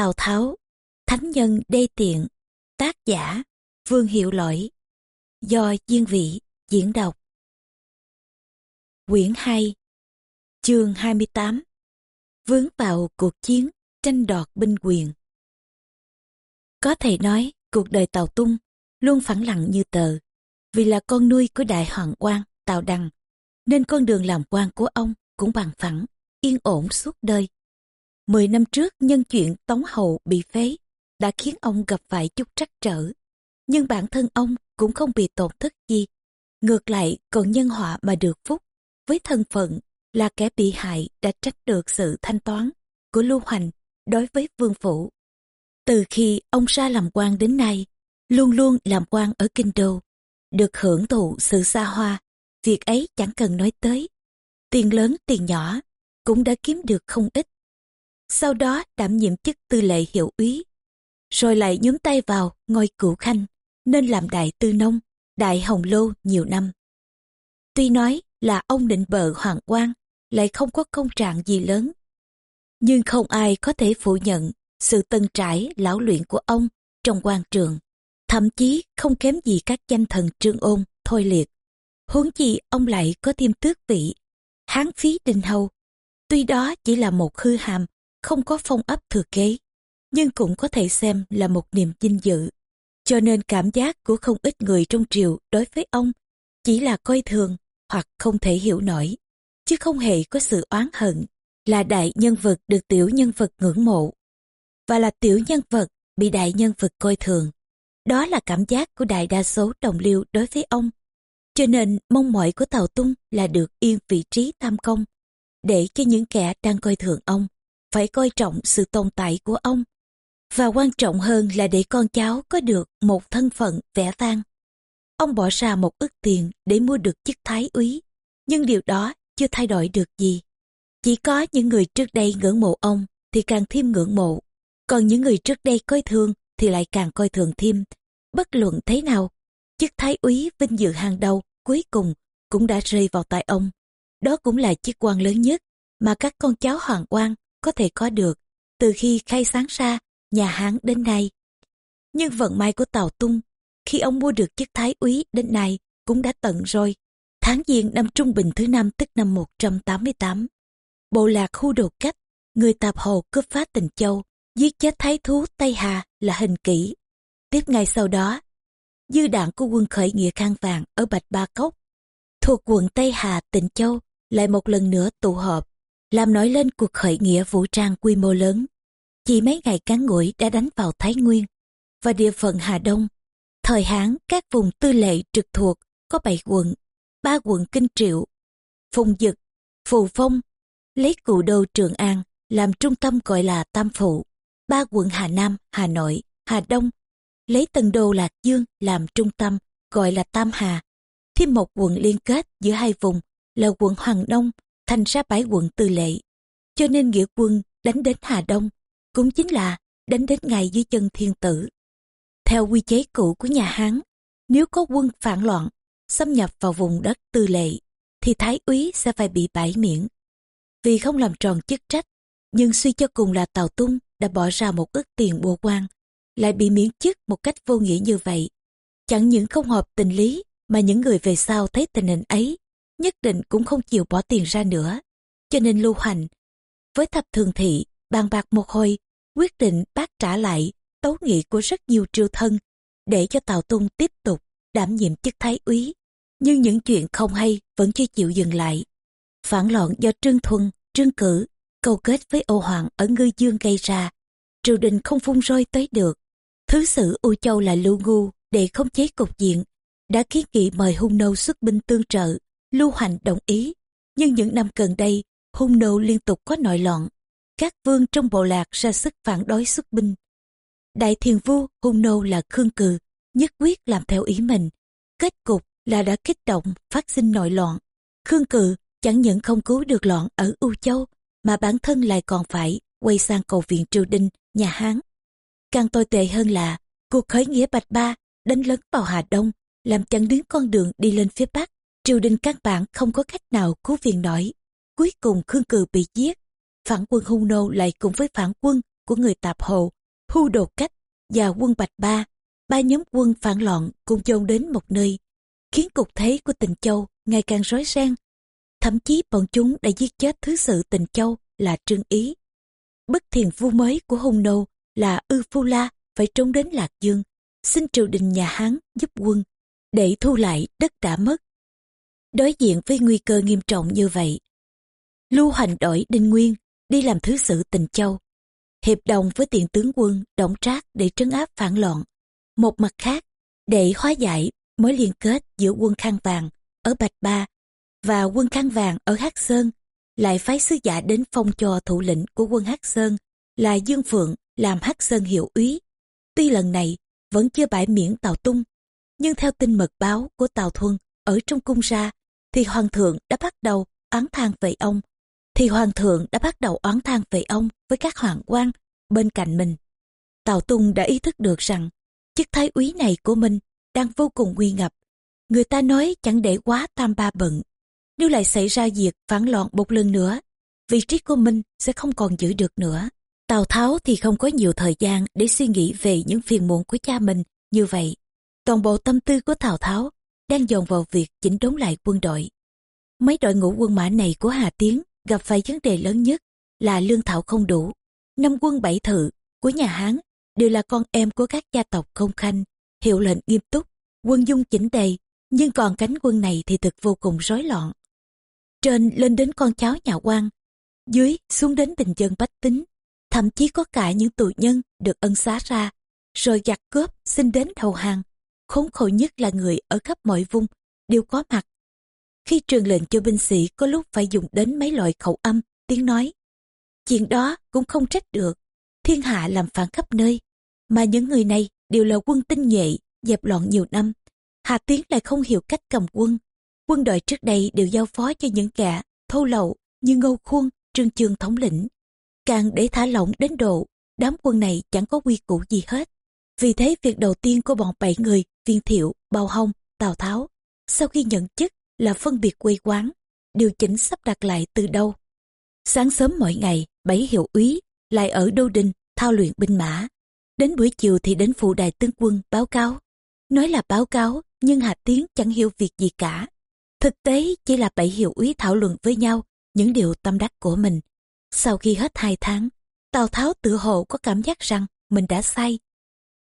Tào Tháo, Thánh Nhân Đê Tiện, tác giả, Vương Hiệu Lỗi, do Diên Vị diễn đọc. Quyển 2, chương 28, vướng vào cuộc chiến tranh đoạt binh quyền. Có thể nói, cuộc đời Tào Tung luôn phẳng lặng như tờ, vì là con nuôi của đại hoàng quan Tào Đăng, nên con đường làm quan của ông cũng bằng phẳng, yên ổn suốt đời. Mười năm trước nhân chuyện Tống Hậu bị phế đã khiến ông gặp phải chút trắc trở. Nhưng bản thân ông cũng không bị tổn thất gì. Ngược lại còn nhân họa mà được phúc. Với thân phận là kẻ bị hại đã trách được sự thanh toán của Lưu Hoành đối với vương phủ. Từ khi ông ra làm quan đến nay, luôn luôn làm quan ở Kinh Đô, được hưởng thụ sự xa hoa, việc ấy chẳng cần nói tới. Tiền lớn tiền nhỏ cũng đã kiếm được không ít sau đó đảm nhiệm chức tư lệ hiệu úy, rồi lại nhúng tay vào ngôi cửu khanh, nên làm đại tư nông, đại hồng lô nhiều năm. Tuy nói là ông định bợ hoàng quan, lại không có công trạng gì lớn. Nhưng không ai có thể phủ nhận sự tân trải lão luyện của ông trong quan trường, thậm chí không kém gì các danh thần trương ôn, thôi liệt. Huống chi ông lại có thêm tước vị, hán phí đình hầu. Tuy đó chỉ là một hư hàm không có phong ấp thừa kế, nhưng cũng có thể xem là một niềm vinh dự. Cho nên cảm giác của không ít người trong triều đối với ông chỉ là coi thường hoặc không thể hiểu nổi, chứ không hề có sự oán hận, là đại nhân vật được tiểu nhân vật ngưỡng mộ, và là tiểu nhân vật bị đại nhân vật coi thường. Đó là cảm giác của đại đa số đồng liêu đối với ông. Cho nên mong mỏi của Tào Tung là được yên vị trí tam công, để cho những kẻ đang coi thường ông phải coi trọng sự tồn tại của ông. Và quan trọng hơn là để con cháu có được một thân phận vẻ vang. Ông bỏ ra một ức tiền để mua được chức thái úy, nhưng điều đó chưa thay đổi được gì. Chỉ có những người trước đây ngưỡng mộ ông thì càng thêm ngưỡng mộ, còn những người trước đây coi thường thì lại càng coi thường thêm. Bất luận thế nào, chức thái úy vinh dự hàng đầu cuối cùng cũng đã rơi vào tay ông. Đó cũng là chức quan lớn nhất mà các con cháu hoàng quan có thể có được từ khi khai sáng ra nhà Hán đến nay. Nhưng vận may của Tào Tung khi ông mua được chức thái úy đến nay cũng đã tận rồi. Tháng giêng năm Trung Bình thứ năm tức năm 188. Bộ lạc khu đồ cách, người tạp hồ cướp phá tình châu, giết chết thái thú Tây Hà là hình kỷ. Tiếp ngay sau đó, dư đảng của quân khởi nghĩa khang vàng ở Bạch Ba Cốc, thuộc quận Tây Hà, tỉnh Châu, lại một lần nữa tụ họp làm nổi lên cuộc khởi nghĩa vũ trang quy mô lớn. Chỉ mấy ngày cán ngủi đã đánh vào Thái Nguyên và địa phận Hà Đông. Thời Hán, các vùng tư lệ trực thuộc có 7 quận, ba quận Kinh Triệu, Phùng Dực, Phù Phong, lấy cụ đô Trường An làm trung tâm gọi là Tam Phụ, ba quận Hà Nam, Hà Nội, Hà Đông, lấy Tân Đô Lạc Dương làm trung tâm gọi là Tam Hà, thêm một quận liên kết giữa hai vùng là quận Hoàng Đông thành ra bãi quận tư lệ. Cho nên nghĩa quân đánh đến Hà Đông cũng chính là đánh đến ngày dưới chân thiên tử. Theo quy chế cũ của nhà Hán, nếu có quân phản loạn, xâm nhập vào vùng đất tư lệ, thì thái úy sẽ phải bị bãi miễn. Vì không làm tròn chức trách, nhưng suy cho cùng là Tào Tung đã bỏ ra một ức tiền bồ quan, lại bị miễn chức một cách vô nghĩa như vậy. Chẳng những không hợp tình lý, mà những người về sau thấy tình hình ấy nhất định cũng không chịu bỏ tiền ra nữa. Cho nên lưu hành, với thập thường thị, bàn bạc một hồi, quyết định bác trả lại tấu nghị của rất nhiều triều thân, để cho Tào Tung tiếp tục đảm nhiệm chức thái úy. Nhưng những chuyện không hay vẫn chưa chịu dừng lại. Phản loạn do Trương Thuần, Trương Cử, câu kết với Âu Hoàng ở Ngư Dương gây ra, triều đình không phun roi tới được. Thứ sử U Châu là Lưu Ngu để không chế cục diện, đã kiến nghị mời hung nâu xuất binh tương trợ Lưu Hành đồng ý, nhưng những năm gần đây, hung nô liên tục có nội loạn. Các vương trong bộ lạc ra sức phản đối xuất binh. Đại thiền vua hung nô là Khương Cừ, nhất quyết làm theo ý mình. Kết cục là đã kích động, phát sinh nội loạn. Khương Cừ chẳng những không cứu được loạn ở U Châu, mà bản thân lại còn phải quay sang cầu viện triều đình, nhà Hán. Càng tồi tệ hơn là, cuộc khởi nghĩa Bạch Ba đánh lớn vào Hà Đông, làm chặn đứng con đường đi lên phía Bắc triều đình các bạn không có cách nào cứu viện nổi. Cuối cùng Khương Cừ bị giết. Phản quân hung nô lại cùng với phản quân của người tạp hộ hưu đồ cách và quân Bạch Ba, ba nhóm quân phản loạn cùng dồn đến một nơi, khiến cục thế của tình Châu ngày càng rối ren. Thậm chí bọn chúng đã giết chết thứ sự tình Châu là Trương Ý. Bất thiền vua mới của Hung Nô là Ư Phu La phải trốn đến Lạc Dương, xin triều đình nhà Hán giúp quân để thu lại đất đã mất. Đối diện với nguy cơ nghiêm trọng như vậy, Lưu Hành đổi Đinh Nguyên đi làm thứ sự tình Châu, hiệp đồng với tiền tướng quân Đổng Trác để trấn áp phản loạn. Một mặt khác, để hóa giải mối liên kết giữa quân khăn vàng ở Bạch Ba và quân khăn vàng ở Hắc Sơn, lại phái sứ giả đến phong cho thủ lĩnh của quân Hắc Sơn là Dương Phượng làm Hắc Sơn hiệu úy. Tuy lần này vẫn chưa bãi miễn Tào Tung, nhưng theo tin mật báo của Tào Thuân ở trong cung ra, thì Hoàng thượng đã bắt đầu oán than về ông. Thì Hoàng thượng đã bắt đầu oán than về ông với các hoàng quan bên cạnh mình. Tào Tung đã ý thức được rằng chức thái úy này của mình đang vô cùng nguy ngập. Người ta nói chẳng để quá tam ba bận. Nếu lại xảy ra việc phản loạn một lần nữa, vị trí của mình sẽ không còn giữ được nữa. Tào Tháo thì không có nhiều thời gian để suy nghĩ về những phiền muộn của cha mình như vậy. Toàn bộ tâm tư của Tào Tháo đang dồn vào việc chỉnh đốn lại quân đội. Mấy đội ngũ quân mã này của Hà Tiến gặp phải vấn đề lớn nhất là lương thảo không đủ. Năm quân bảy thự của nhà Hán đều là con em của các gia tộc công khanh, hiệu lệnh nghiêm túc, quân dung chỉnh đầy, nhưng còn cánh quân này thì thực vô cùng rối loạn. Trên lên đến con cháu nhà quan, dưới xuống đến bình dân bách tính, thậm chí có cả những tù nhân được ân xá ra, rồi giặc cướp xin đến đầu hàng. Khốn khổ nhất là người ở khắp mọi vùng đều có mặt. Khi truyền lệnh cho binh sĩ có lúc phải dùng đến mấy loại khẩu âm, tiếng nói. Chuyện đó cũng không trách được. Thiên hạ làm phản khắp nơi. Mà những người này đều là quân tinh nhuệ, dẹp loạn nhiều năm. Hà Tiến lại không hiểu cách cầm quân. Quân đội trước đây đều giao phó cho những kẻ thô lậu như Ngô Khuôn, Trương Chương thống lĩnh. Càng để thả lỏng đến độ, đám quân này chẳng có quy củ gì hết. Vì thế việc đầu tiên của bọn bảy người, viên thiệu, Bào hông, tào tháo, sau khi nhận chức là phân biệt quê quán, điều chỉnh sắp đặt lại từ đâu. Sáng sớm mỗi ngày, bảy hiệu úy lại ở Đô Đình thao luyện binh mã. Đến buổi chiều thì đến phụ đại tướng quân báo cáo. Nói là báo cáo, nhưng Hà Tiến chẳng hiểu việc gì cả. Thực tế chỉ là bảy hiệu úy thảo luận với nhau những điều tâm đắc của mình. Sau khi hết hai tháng, Tào Tháo tự hồ có cảm giác rằng mình đã sai.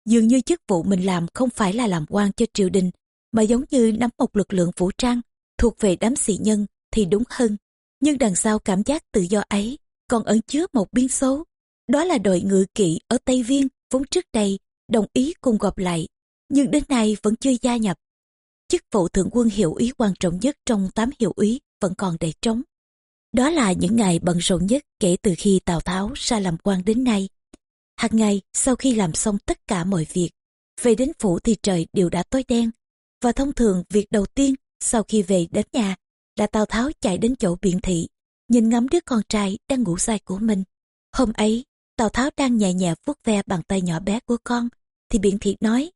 Dường như chức vụ mình làm không phải là làm quan cho triều đình, mà giống như nắm một lực lượng vũ trang thuộc về đám sĩ nhân thì đúng hơn. Nhưng đằng sau cảm giác tự do ấy còn ẩn chứa một biên số. Đó là đội ngự kỵ ở Tây Viên vốn trước đây đồng ý cùng gộp lại, nhưng đến nay vẫn chưa gia nhập. Chức vụ thượng quân hiệu úy quan trọng nhất trong tám hiệu úy vẫn còn để trống. Đó là những ngày bận rộn nhất kể từ khi Tào Tháo ra làm quan đến nay. Hàng ngày sau khi làm xong tất cả mọi việc, về đến phủ thì trời đều đã tối đen. Và thông thường việc đầu tiên sau khi về đến nhà là Tào Tháo chạy đến chỗ biện thị, nhìn ngắm đứa con trai đang ngủ say của mình. Hôm ấy, Tào Tháo đang nhẹ nhẹ vuốt ve bàn tay nhỏ bé của con, thì biện thị nói,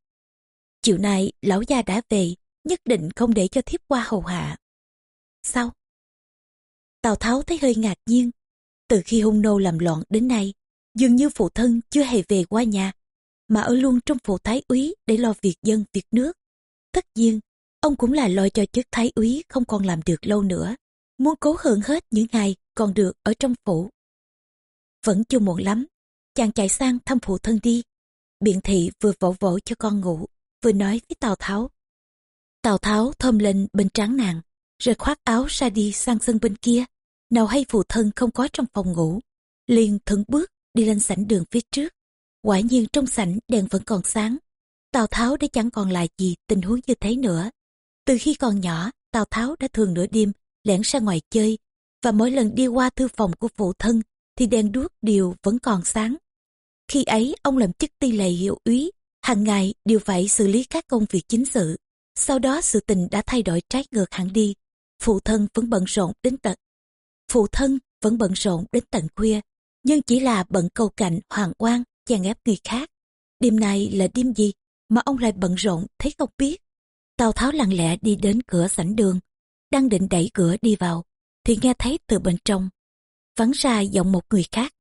Chiều nay lão gia đã về, nhất định không để cho thiếp qua hầu hạ. Sao? Tào Tháo thấy hơi ngạc nhiên. Từ khi hung nô làm loạn đến nay, dường như phụ thân chưa hề về qua nhà, mà ở luôn trong phủ thái úy để lo việc dân, việc nước. Tất nhiên, ông cũng là lo cho chức thái úy không còn làm được lâu nữa, muốn cố hưởng hết những ngày còn được ở trong phủ. Vẫn chưa muộn lắm, chàng chạy sang thăm phụ thân đi. Biện thị vừa vỗ vỗ cho con ngủ, vừa nói với Tào Tháo. Tào Tháo thơm lên bên trán nàng, rồi khoác áo ra đi sang sân bên kia. Nào hay phụ thân không có trong phòng ngủ, liền thững bước đi lên sảnh đường phía trước. Quả nhiên trong sảnh đèn vẫn còn sáng. Tào Tháo đã chẳng còn lại gì tình huống như thế nữa. Từ khi còn nhỏ, Tào Tháo đã thường nửa đêm lẻn ra ngoài chơi, và mỗi lần đi qua thư phòng của phụ thân thì đèn đuốc đều vẫn còn sáng. Khi ấy ông làm chức ti lệ hiệu úy, hàng ngày đều phải xử lý các công việc chính sự. Sau đó sự tình đã thay đổi trái ngược hẳn đi. Phụ thân vẫn bận rộn đến tận. Phụ thân vẫn bận rộn đến tận khuya, nhưng chỉ là bận cầu cạnh hoàng quan chèn ép người khác. Đêm nay là đêm gì mà ông lại bận rộn thấy không biết. Tào Tháo lặng lẽ đi đến cửa sảnh đường, đang định đẩy cửa đi vào, thì nghe thấy từ bên trong, vắng ra giọng một người khác.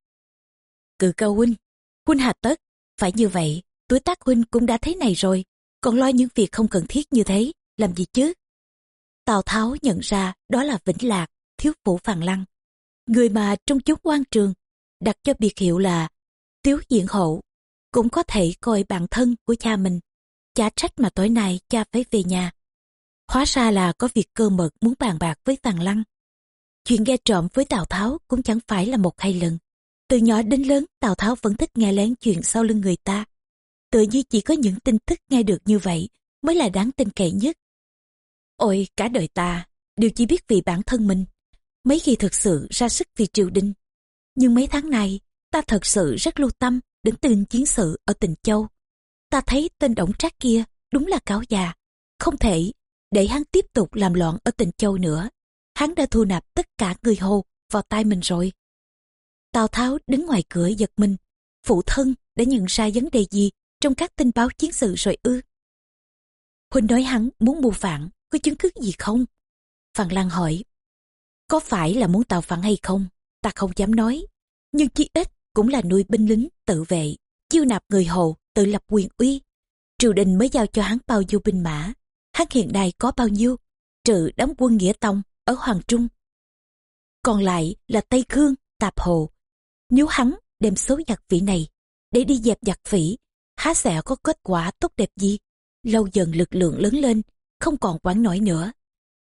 Cự cao huynh, Huynh hà tất, phải như vậy, tuổi tác Huynh cũng đã thế này rồi, còn lo những việc không cần thiết như thế, làm gì chứ? Tào Tháo nhận ra đó là Vĩnh Lạc, thiếu phủ Phàn Lăng. Người mà trong chốn quan trường, đặt cho biệt hiệu là Tiếu Diện Hậu, cũng có thể coi bạn thân của cha mình. Chả trách mà tối nay cha phải về nhà. Hóa ra là có việc cơ mật muốn bàn bạc với Tàng Lăng. Chuyện nghe trộm với Tào Tháo cũng chẳng phải là một hai lần. Từ nhỏ đến lớn, Tào Tháo vẫn thích nghe lén chuyện sau lưng người ta. Tự như chỉ có những tin tức nghe được như vậy mới là đáng tin cậy nhất. Ôi, cả đời ta, đều chỉ biết vì bản thân mình. Mấy khi thực sự ra sức vì triều đình. Nhưng mấy tháng này, ta thật sự rất lưu tâm đến tin chiến sự ở tỉnh Châu. Ta thấy tên Đổng Trác kia đúng là cáo già. Không thể để hắn tiếp tục làm loạn ở tỉnh Châu nữa. Hắn đã thu nạp tất cả người Hồ vào tay mình rồi. Tào Tháo đứng ngoài cửa giật mình. Phụ thân đã nhận ra vấn đề gì trong các tin báo chiến sự rồi ư. Huynh nói hắn muốn mưu phản, có chứng cứ gì không? Phan Lan hỏi, có phải là muốn tạo phản hay không? Ta không dám nói, nhưng chí ít cũng là nuôi binh lính tự vệ, chiêu nạp người hồ, tự lập quyền uy. Triều đình mới giao cho hắn bao nhiêu binh mã, hắn hiện nay có bao nhiêu, trừ đóng quân Nghĩa Tông ở Hoàng Trung. Còn lại là Tây Khương, Tạp Hồ. Nếu hắn đem số giặc vị này để đi dẹp giặc vĩ, há sẽ có kết quả tốt đẹp gì? Lâu dần lực lượng lớn lên, không còn quán nổi nữa.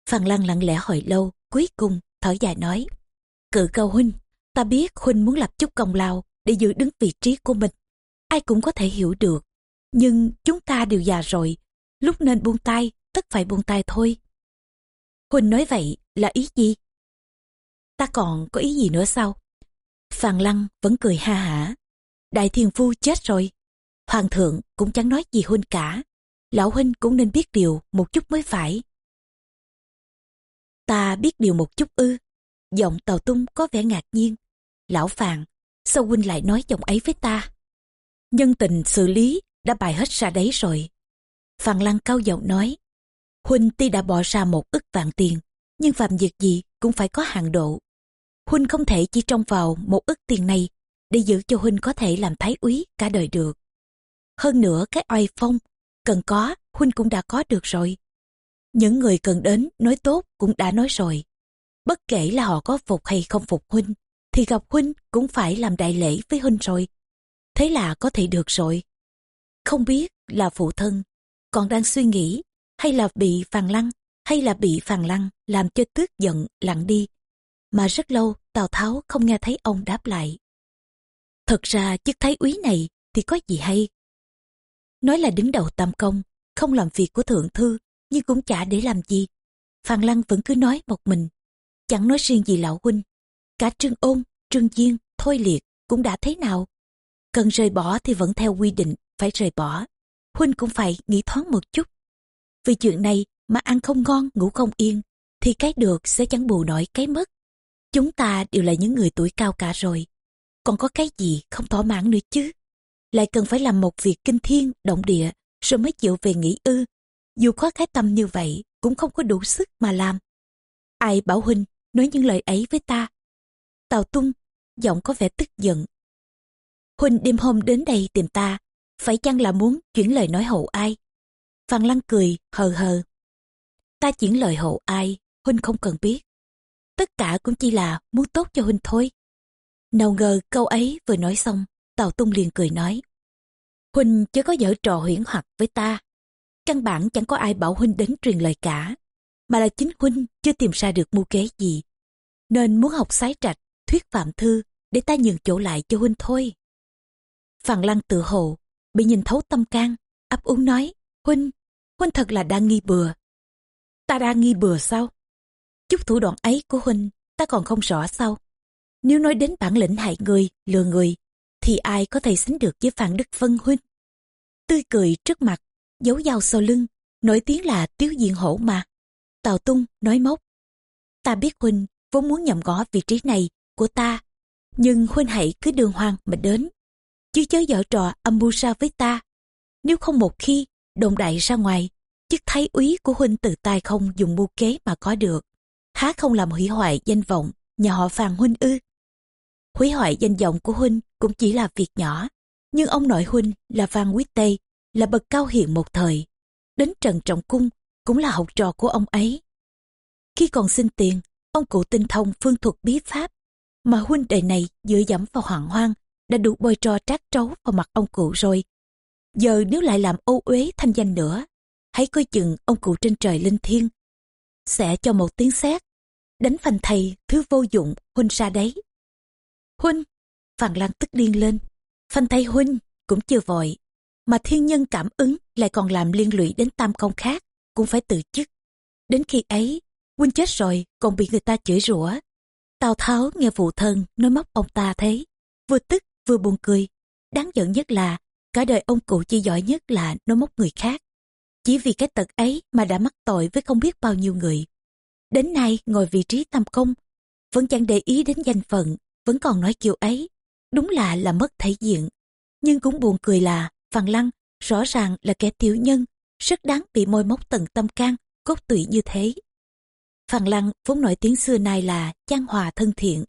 Phan Lăng lặng lẽ hồi lâu, cuối cùng thở dài nói. Cự cao huynh, ta biết huynh muốn lập chút công lao để giữ đứng vị trí của mình. Ai cũng có thể hiểu được. Nhưng chúng ta đều già rồi, lúc nên buông tay, tất phải buông tay thôi. Huynh nói vậy là ý gì? Ta còn có ý gì nữa sao? phàn Lăng vẫn cười ha hả. Đại thiền phu chết rồi. Hoàng thượng cũng chẳng nói gì huynh cả. Lão huynh cũng nên biết điều một chút mới phải. Ta biết điều một chút ư. Giọng tàu tung có vẻ ngạc nhiên. Lão Phàn, sao huynh lại nói giọng ấy với ta? Nhân tình xử lý đã bài hết ra đấy rồi. phàn Lăng cao giọng nói. Huynh tuy đã bỏ ra một ức vạn tiền, nhưng phạm việc gì cũng phải có hạn độ. Huynh không thể chỉ trông vào một ức tiền này để giữ cho Huynh có thể làm thái úy cả đời được. Hơn nữa cái oai phong, cần có, Huynh cũng đã có được rồi. Những người cần đến nói tốt cũng đã nói rồi. Bất kể là họ có phục hay không phục Huynh, thì gặp Huynh cũng phải làm đại lễ với Huynh rồi. Thế là có thể được rồi. Không biết là phụ thân, còn đang suy nghĩ, hay là bị phàn lăng, hay là bị phàn lăng làm cho tức giận lặng đi. Mà rất lâu Tào Tháo không nghe thấy ông đáp lại. Thật ra chức thái úy này thì có gì hay. Nói là đứng đầu tam công, không làm việc của thượng thư, nhưng cũng chả để làm gì. phàn Lăng vẫn cứ nói một mình, chẳng nói riêng gì lão huynh. Cả Trương Ôn, Trương Diên, Thôi Liệt cũng đã thế nào. Cần rời bỏ thì vẫn theo quy định phải rời bỏ. Huynh cũng phải nghĩ thoáng một chút. Vì chuyện này mà ăn không ngon, ngủ không yên, thì cái được sẽ chẳng bù nổi cái mất. Chúng ta đều là những người tuổi cao cả rồi. Còn có cái gì không thỏa mãn nữa chứ? Lại cần phải làm một việc kinh thiên, động địa, rồi mới chịu về nghỉ ư. Dù có cái tâm như vậy, cũng không có đủ sức mà làm. Ai bảo huynh nói những lời ấy với ta? Tào tung, giọng có vẻ tức giận. Huynh đêm hôm đến đây tìm ta, phải chăng là muốn chuyển lời nói hậu ai? Phan Lăng cười, hờ hờ. Ta chuyển lời hậu ai, Huynh không cần biết. Tất cả cũng chỉ là muốn tốt cho Huynh thôi. Nào ngờ câu ấy vừa nói xong, Tào Tung liền cười nói. Huynh chớ có dở trò huyễn hoặc với ta. Căn bản chẳng có ai bảo Huynh đến truyền lời cả. Mà là chính Huynh chưa tìm ra được mưu kế gì. Nên muốn học sái trạch, thuyết phạm thư để ta nhường chỗ lại cho Huynh thôi. Phàn Lăng tự hồ, bị nhìn thấu tâm can, ấp úng nói, Huynh, Huynh thật là đang nghi bừa. Ta đang nghi bừa sao? Chút thủ đoạn ấy của Huynh, ta còn không rõ sao? Nếu nói đến bản lĩnh hại người, lừa người, thì ai có thể sánh được với Phạm Đức Vân Huynh? Tươi cười trước mặt, giấu dao sau lưng, nổi tiếng là tiếu diện hổ mà. Tào Tung nói móc. Ta biết Huynh vốn muốn nhầm gõ vị trí này của ta, nhưng Huynh hãy cứ đường hoàng mà đến. Chứ chớ dở trò âm mưu sa với ta. Nếu không một khi đồng đại ra ngoài, chức thái úy của Huynh từ tay không dùng mưu kế mà có được. Há không làm hủy hoại danh vọng nhà họ Phàn Huynh ư? hủy hoại danh vọng của huynh cũng chỉ là việc nhỏ Nhưng ông nội huynh là Phan Quý Tây, là bậc cao hiền một thời. Đến Trần Trọng Cung cũng là học trò của ông ấy. Khi còn xin tiền, ông cụ tinh thông phương thuật bí pháp, mà huynh đệ này dựa dẫm vào hoàng hoang, đã đủ bôi trò trát trấu vào mặt ông cụ rồi. Giờ nếu lại làm ô uế thanh danh nữa, hãy coi chừng ông cụ trên trời linh thiên. Sẽ cho một tiếng xét đánh phanh thầy thứ vô dụng huynh ra đấy. Huynh, Phàn Lan tức điên lên, phanh thầy huynh cũng chưa vội, mà thiên nhân cảm ứng lại còn làm liên lụy đến tam công khác, cũng phải tự chức. Đến khi ấy, huynh chết rồi còn bị người ta chửi rủa. Tào Tháo nghe phụ thân nói móc ông ta thế, vừa tức vừa buồn cười. Đáng giận nhất là cả đời ông cụ chỉ giỏi nhất là nói móc người khác. Chỉ vì cái tật ấy mà đã mắc tội với không biết bao nhiêu người. Đến nay ngồi vị trí tam công, vẫn chẳng để ý đến danh phận, vẫn còn nói kiểu ấy. Đúng là là mất thể diện. Nhưng cũng buồn cười là Phan Lăng rõ ràng là kẻ tiểu nhân, rất đáng bị môi móc tận tâm can, cốt tủy như thế. Phan Lăng vốn nổi tiếng xưa nay là chan hòa thân thiện,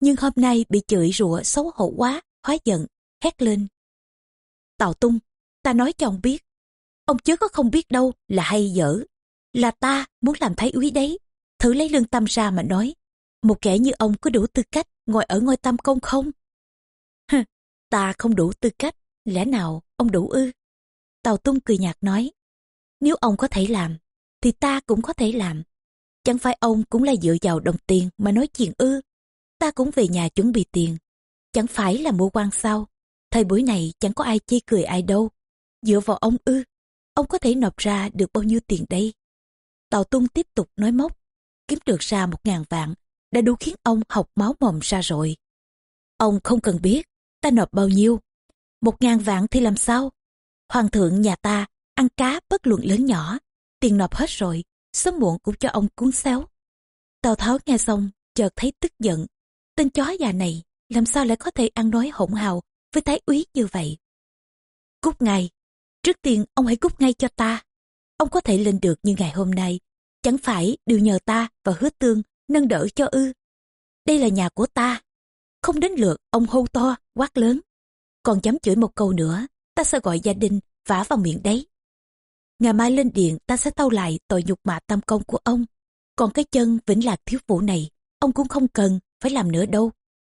nhưng hôm nay bị chửi rủa xấu hổ quá, hóa giận, hét lên. Tào Tung, ta nói cho ông biết, ông chứ có không biết đâu là hay dở. Là ta muốn làm thái úy đấy, thử lấy lương tâm ra mà nói. Một kẻ như ông có đủ tư cách ngồi ở ngôi tam công không? Hừ, ta không đủ tư cách, lẽ nào ông đủ ư? Tào Tung cười nhạt nói, nếu ông có thể làm, thì ta cũng có thể làm. Chẳng phải ông cũng là dựa vào đồng tiền mà nói chuyện ư. Ta cũng về nhà chuẩn bị tiền. Chẳng phải là mua quan sao. Thời buổi này chẳng có ai chê cười ai đâu. Dựa vào ông ư. Ông có thể nộp ra được bao nhiêu tiền đây? Tào Tung tiếp tục nói móc. Kiếm được ra một ngàn vạn. Đã đủ khiến ông học máu mồm ra rồi. Ông không cần biết. Ta nộp bao nhiêu. Một ngàn vạn thì làm sao? Hoàng thượng nhà ta ăn cá bất luận lớn nhỏ. Tiền nộp hết rồi sớm muộn cũng cho ông cuốn xéo. Tào Tháo nghe xong, chợt thấy tức giận. Tên chó già này, làm sao lại có thể ăn nói hỗn hào với thái úy như vậy? Cút ngay, trước tiên ông hãy cút ngay cho ta. Ông có thể lên được như ngày hôm nay, chẳng phải đều nhờ ta và hứa tương nâng đỡ cho ư. Đây là nhà của ta. Không đến lượt ông hô to, quát lớn. Còn dám chửi một câu nữa, ta sẽ gọi gia đình vả vào miệng đấy ngày mai lên điện ta sẽ tâu lại tội nhục mạ tam công của ông. Còn cái chân vĩnh lạc thiếu phụ này, ông cũng không cần phải làm nữa đâu.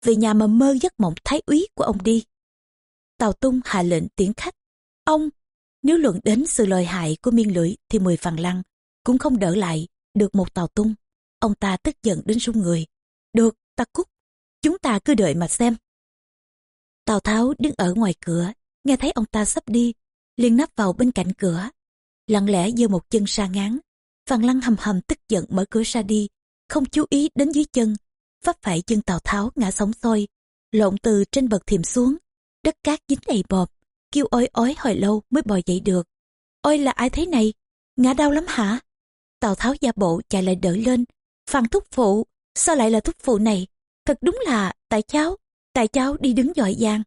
Về nhà mà mơ giấc mộng thái úy của ông đi. Tào Tung hạ lệnh tiến khách. Ông, nếu luận đến sự lợi hại của miên lưỡi thì mười phần lăng, cũng không đỡ lại được một Tào Tung. Ông ta tức giận đến run người. Được, ta cút. Chúng ta cứ đợi mà xem. Tào Tháo đứng ở ngoài cửa, nghe thấy ông ta sắp đi, liền nắp vào bên cạnh cửa, lặng lẽ giơ một chân xa ngán. Phan Lăng hầm hầm tức giận mở cửa ra đi, không chú ý đến dưới chân. Vấp phải chân Tào Tháo ngã sóng xôi, lộn từ trên bậc thềm xuống. Đất cát dính đầy bọt, kêu ôi ói hồi lâu mới bò dậy được. Ôi là ai thế này? Ngã đau lắm hả? Tào Tháo gia bộ chạy lại đỡ lên. Phan thúc phụ, sao lại là thúc phụ này? Thật đúng là, tại cháu, tại cháu đi đứng giỏi giang.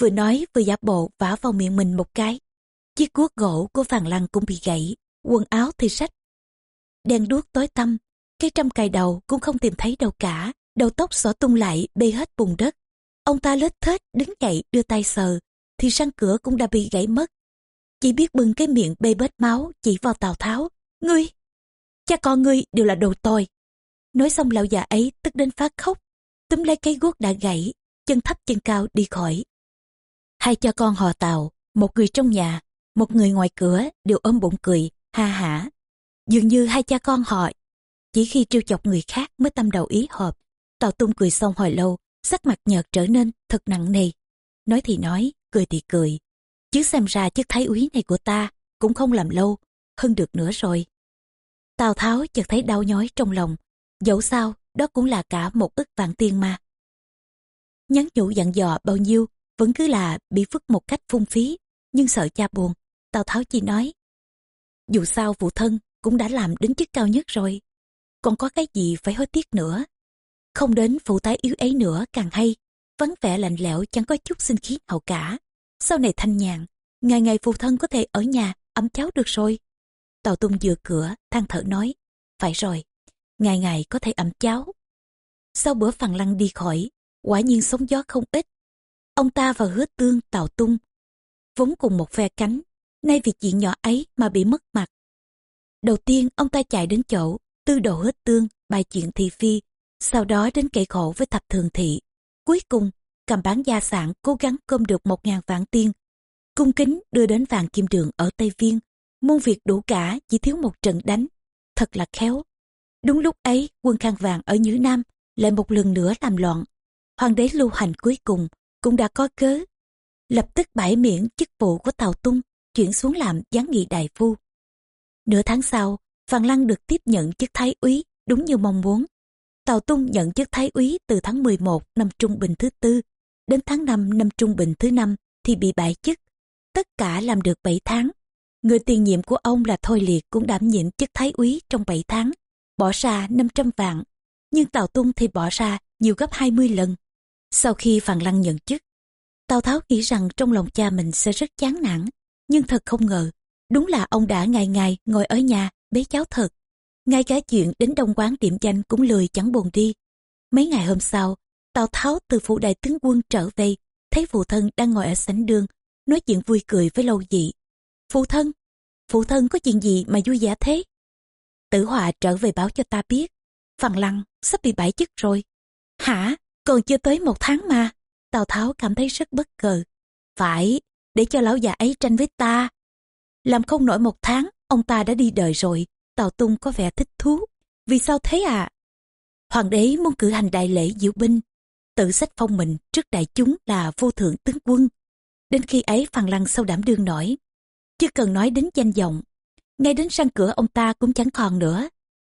Vừa nói vừa giả bộ vả vào miệng mình một cái. Chiếc cuốc gỗ của Phàn Lăng cũng bị gãy, quần áo thì sách. Đèn đuốc tối tăm, cái trăm cài đầu cũng không tìm thấy đâu cả, đầu tóc xỏ tung lại bê hết bùn đất. Ông ta lết thết đứng dậy đưa tay sờ, thì sang cửa cũng đã bị gãy mất. Chỉ biết bưng cái miệng bê bết máu chỉ vào Tào Tháo. Ngươi! Cha con ngươi đều là đồ tồi. Nói xong lão già ấy tức đến phát khóc, túm lấy cái guốc đã gãy, chân thấp chân cao đi khỏi. Hai cha con họ Tào, một người trong nhà, một người ngoài cửa đều ôm bụng cười, ha hả. Dường như hai cha con họ, chỉ khi trêu chọc người khác mới tâm đầu ý hợp. Tào Tung cười xong hồi lâu, sắc mặt nhợt trở nên thật nặng nề. Nói thì nói, cười thì cười. Chứ xem ra chiếc thái úy này của ta cũng không làm lâu, hơn được nữa rồi. Tào Tháo chợt thấy đau nhói trong lòng. Dẫu sao, đó cũng là cả một ức vạn tiền mà. Nhắn nhủ dặn dò bao nhiêu, vẫn cứ là bị phức một cách phung phí, nhưng sợ cha buồn. Tào Tháo chỉ nói, dù sao phụ thân cũng đã làm đến chức cao nhất rồi, còn có cái gì phải hối tiếc nữa. Không đến phụ tái yếu ấy nữa càng hay, vắng vẻ lạnh lẽo chẳng có chút sinh khí nào cả. Sau này thanh nhàn, ngày ngày phụ thân có thể ở nhà ấm cháu được rồi. Tào Tung vừa cửa, than thở nói, phải rồi, ngày ngày có thể ấm cháu. Sau bữa phàn lăng đi khỏi, quả nhiên sóng gió không ít. Ông ta và hứa tương Tào Tung vốn cùng một phe cánh, nay vì chuyện nhỏ ấy mà bị mất mặt. Đầu tiên ông ta chạy đến chỗ, tư đồ hết tương, bài chuyện thị phi, sau đó đến kể khổ với thập thường thị. Cuối cùng, cầm bán gia sản cố gắng cơm được một ngàn vạn tiên. Cung kính đưa đến vàng kim đường ở Tây Viên, muôn việc đủ cả chỉ thiếu một trận đánh. Thật là khéo. Đúng lúc ấy, quân khang vàng ở Nhữ Nam lại một lần nữa làm loạn. Hoàng đế lưu hành cuối cùng cũng đã có cớ. Lập tức bãi miễn chức vụ của Tào Tung, chuyển xuống làm gián nghị đại phu. Nửa tháng sau, Phan Lăng được tiếp nhận chức thái úy đúng như mong muốn. Tào Tung nhận chức thái úy từ tháng 11 năm Trung Bình thứ tư đến tháng 5 năm Trung Bình thứ năm thì bị bãi chức. Tất cả làm được 7 tháng. Người tiền nhiệm của ông là Thôi Liệt cũng đảm nhiệm chức thái úy trong 7 tháng, bỏ ra 500 vạn. Nhưng Tào Tung thì bỏ ra nhiều gấp 20 lần. Sau khi Phan Lăng nhận chức, Tào Tháo nghĩ rằng trong lòng cha mình sẽ rất chán nản, nhưng thật không ngờ, đúng là ông đã ngày ngày ngồi ở nhà bế cháu thật. Ngay cả chuyện đến đông quán điểm danh cũng lười chẳng buồn đi. Mấy ngày hôm sau, Tào Tháo từ phủ đại tướng quân trở về, thấy phụ thân đang ngồi ở sảnh đường, nói chuyện vui cười với lâu dị. Phụ thân, phụ thân có chuyện gì mà vui vẻ thế? Tử Họa trở về báo cho ta biết, Phàn Lăng sắp bị bãi chức rồi. Hả? Còn chưa tới một tháng mà. Tào Tháo cảm thấy rất bất ngờ. Phải, để cho lão già ấy tranh với ta. Làm không nổi một tháng, ông ta đã đi đời rồi. Tào Tung có vẻ thích thú. Vì sao thế à? Hoàng đế muốn cử hành đại lễ diệu binh. Tự sách phong mình trước đại chúng là vô thượng tướng quân. Đến khi ấy Phàn Lăng sâu đảm đương nổi. Chưa cần nói đến danh vọng. Ngay đến sang cửa ông ta cũng chẳng còn nữa.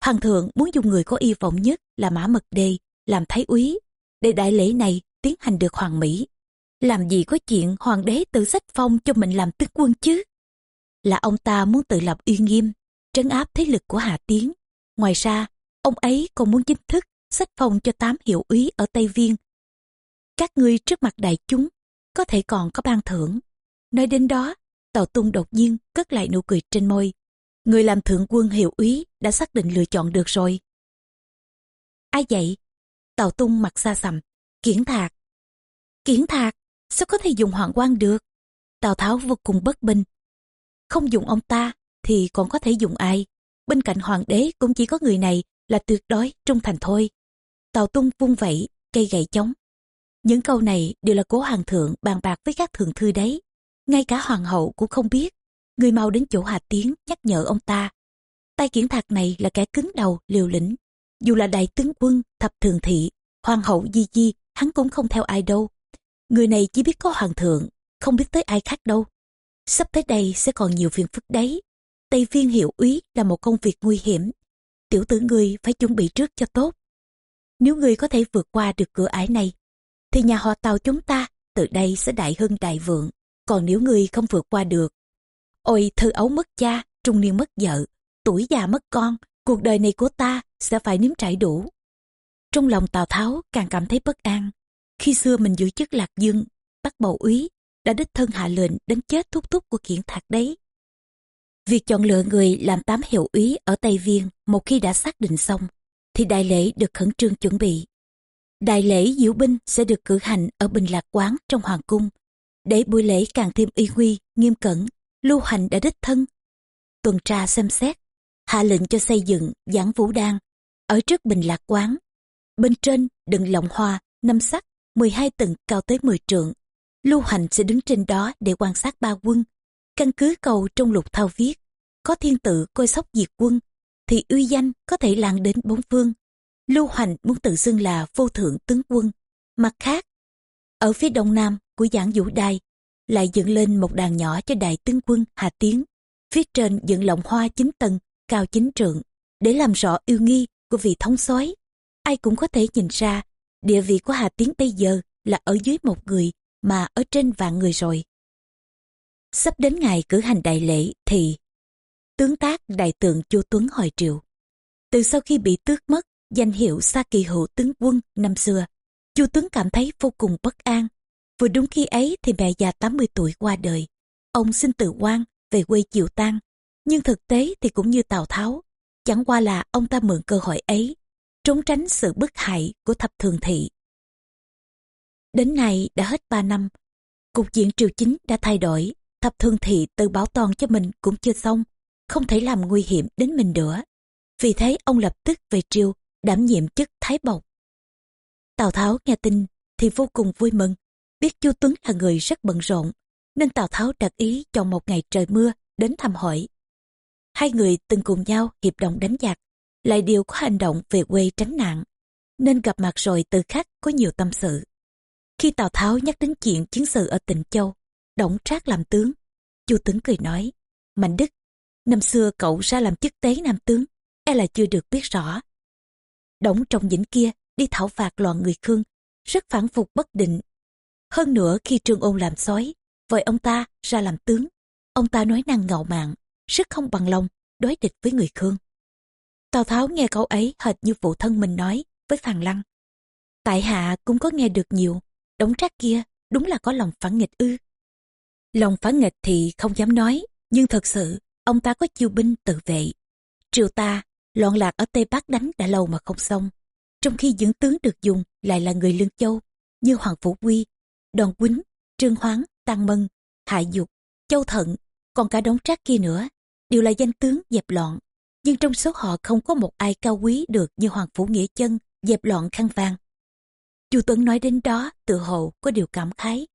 Hoàng thượng muốn dùng người có y vọng nhất là Mã Mật Đê, làm thái úy. Để đại lễ này tiến hành được hoàng mỹ. Làm gì có chuyện hoàng đế tự sách phong cho mình làm tướng quân chứ? Là ông ta muốn tự lập uy nghiêm, trấn áp thế lực của Hà Tiến. Ngoài ra, ông ấy còn muốn chính thức sách phong cho tám hiệu úy ở Tây Viên. Các ngươi trước mặt đại chúng, có thể còn có ban thưởng. Nói đến đó, Tào Tung đột nhiên cất lại nụ cười trên môi. Người làm thượng quân hiệu úy đã xác định lựa chọn được rồi. Ai vậy? Tào Tung mặt xa sầm, kiển thạc. Kiển thạc, sao có thể dùng hoàng quan được? Tào Tháo vô cùng bất bình. Không dùng ông ta, thì còn có thể dùng ai? Bên cạnh hoàng đế cũng chỉ có người này là tuyệt đối trung thành thôi. Tào Tung vung vẩy, cây gậy chống. Những câu này đều là cố hoàng thượng bàn bạc với các thượng thư đấy. Ngay cả hoàng hậu cũng không biết. Người mau đến chỗ Hà Tiến nhắc nhở ông ta. Tay kiển thạc này là kẻ cứng đầu, liều lĩnh. Dù là đại tướng quân, thập thường thị, hoàng hậu di di hắn cũng không theo ai đâu. Người này chỉ biết có hoàng thượng, không biết tới ai khác đâu. Sắp tới đây sẽ còn nhiều phiền phức đấy. Tây viên hiệu úy là một công việc nguy hiểm. Tiểu tử người phải chuẩn bị trước cho tốt. Nếu người có thể vượt qua được cửa ải này, thì nhà họ tàu chúng ta từ đây sẽ đại hưng đại vượng. Còn nếu người không vượt qua được, ôi thư ấu mất cha, trung niên mất vợ, tuổi già mất con, cuộc đời này của ta sẽ phải nếm trải đủ. Trong lòng Tào Tháo càng cảm thấy bất an. Khi xưa mình giữ chức lạc dương, bắt bầu úy, đã đích thân hạ lệnh đến chết thúc thúc của kiển thạc đấy. Việc chọn lựa người làm tám hiệu úy ở Tây Viên một khi đã xác định xong, thì đại lễ được khẩn trương chuẩn bị. Đại lễ diễu binh sẽ được cử hành ở Bình Lạc Quán trong Hoàng Cung. Để buổi lễ càng thêm uy nguy, nghiêm cẩn, lưu hành đã đích thân. Tuần tra xem xét, hạ lệnh cho xây dựng giảng vũ đan ở trước Bình Lạc Quán Bên trên đựng lọng hoa, năm sắc, 12 tầng cao tới 10 trượng. Lưu Hành sẽ đứng trên đó để quan sát ba quân. Căn cứ cầu trong lục thao viết, có thiên tự coi sóc diệt quân, thì uy danh có thể lan đến bốn phương. Lưu Hành muốn tự xưng là vô thượng tướng quân. Mặt khác, ở phía đông nam của giảng vũ đài, lại dựng lên một đàn nhỏ cho đại tướng quân Hà Tiến. Phía trên dựng lộng hoa chín tầng, cao chín trượng, để làm rõ yêu nghi của vị thống soái ai cũng có thể nhìn ra địa vị của Hà Tiến bây giờ là ở dưới một người mà ở trên vạn người rồi. Sắp đến ngày cử hành đại lễ thì tướng tác đại tượng Chu Tuấn hồi triệu. Từ sau khi bị tước mất danh hiệu Sa Kỳ Hữu tướng quân năm xưa, Chu Tuấn cảm thấy vô cùng bất an. Vừa đúng khi ấy thì mẹ già 80 tuổi qua đời. Ông xin tự quan về quê chịu tang. Nhưng thực tế thì cũng như Tào Tháo, chẳng qua là ông ta mượn cơ hội ấy trốn tránh sự bức hại của thập thường thị Đến nay đã hết 3 năm, cục diện triều chính đã thay đổi, thập thường thị tự bảo toàn cho mình cũng chưa xong, không thể làm nguy hiểm đến mình nữa. Vì thế ông lập tức về triều, đảm nhiệm chức thái bộc. Tào Tháo nghe tin thì vô cùng vui mừng, biết Chu Tuấn là người rất bận rộn, nên Tào Tháo đặt ý chọn một ngày trời mưa đến thăm hỏi. Hai người từng cùng nhau hiệp đồng đánh giặc, lại đều có hành động về quê tránh nạn, nên gặp mặt rồi từ khắc có nhiều tâm sự. Khi Tào Tháo nhắc đến chuyện chiến sự ở tỉnh Châu, Đổng Trác làm tướng, Chu tướng cười nói, Mạnh Đức, năm xưa cậu ra làm chức tế nam tướng, e là chưa được biết rõ. Đổng trong dĩnh kia đi thảo phạt loạn người Khương, rất phản phục bất định. Hơn nữa khi Trương Ôn làm sói, vời ông ta ra làm tướng, ông ta nói năng ngạo mạn, rất không bằng lòng đối địch với người Khương. Tào Tháo nghe câu ấy hệt như phụ thân mình nói với Phàn Lăng. Tại hạ cũng có nghe được nhiều, đống trác kia đúng là có lòng phản nghịch ư. Lòng phản nghịch thì không dám nói, nhưng thật sự ông ta có chiêu binh tự vệ. Triều ta, loạn lạc ở Tây Bắc đánh đã lâu mà không xong. Trong khi những tướng được dùng lại là người Lương Châu, như Hoàng vũ Quy, Đoàn Quýnh, Trương Hoáng, Tăng Mân, Hạ Dục, Châu Thận, còn cả đống trác kia nữa, đều là danh tướng dẹp loạn. Nhưng trong số họ không có một ai cao quý được như Hoàng Phủ Nghĩa Chân, dẹp loạn khăn vàng. Chu Tuấn nói đến đó, tự hồ có điều cảm khái.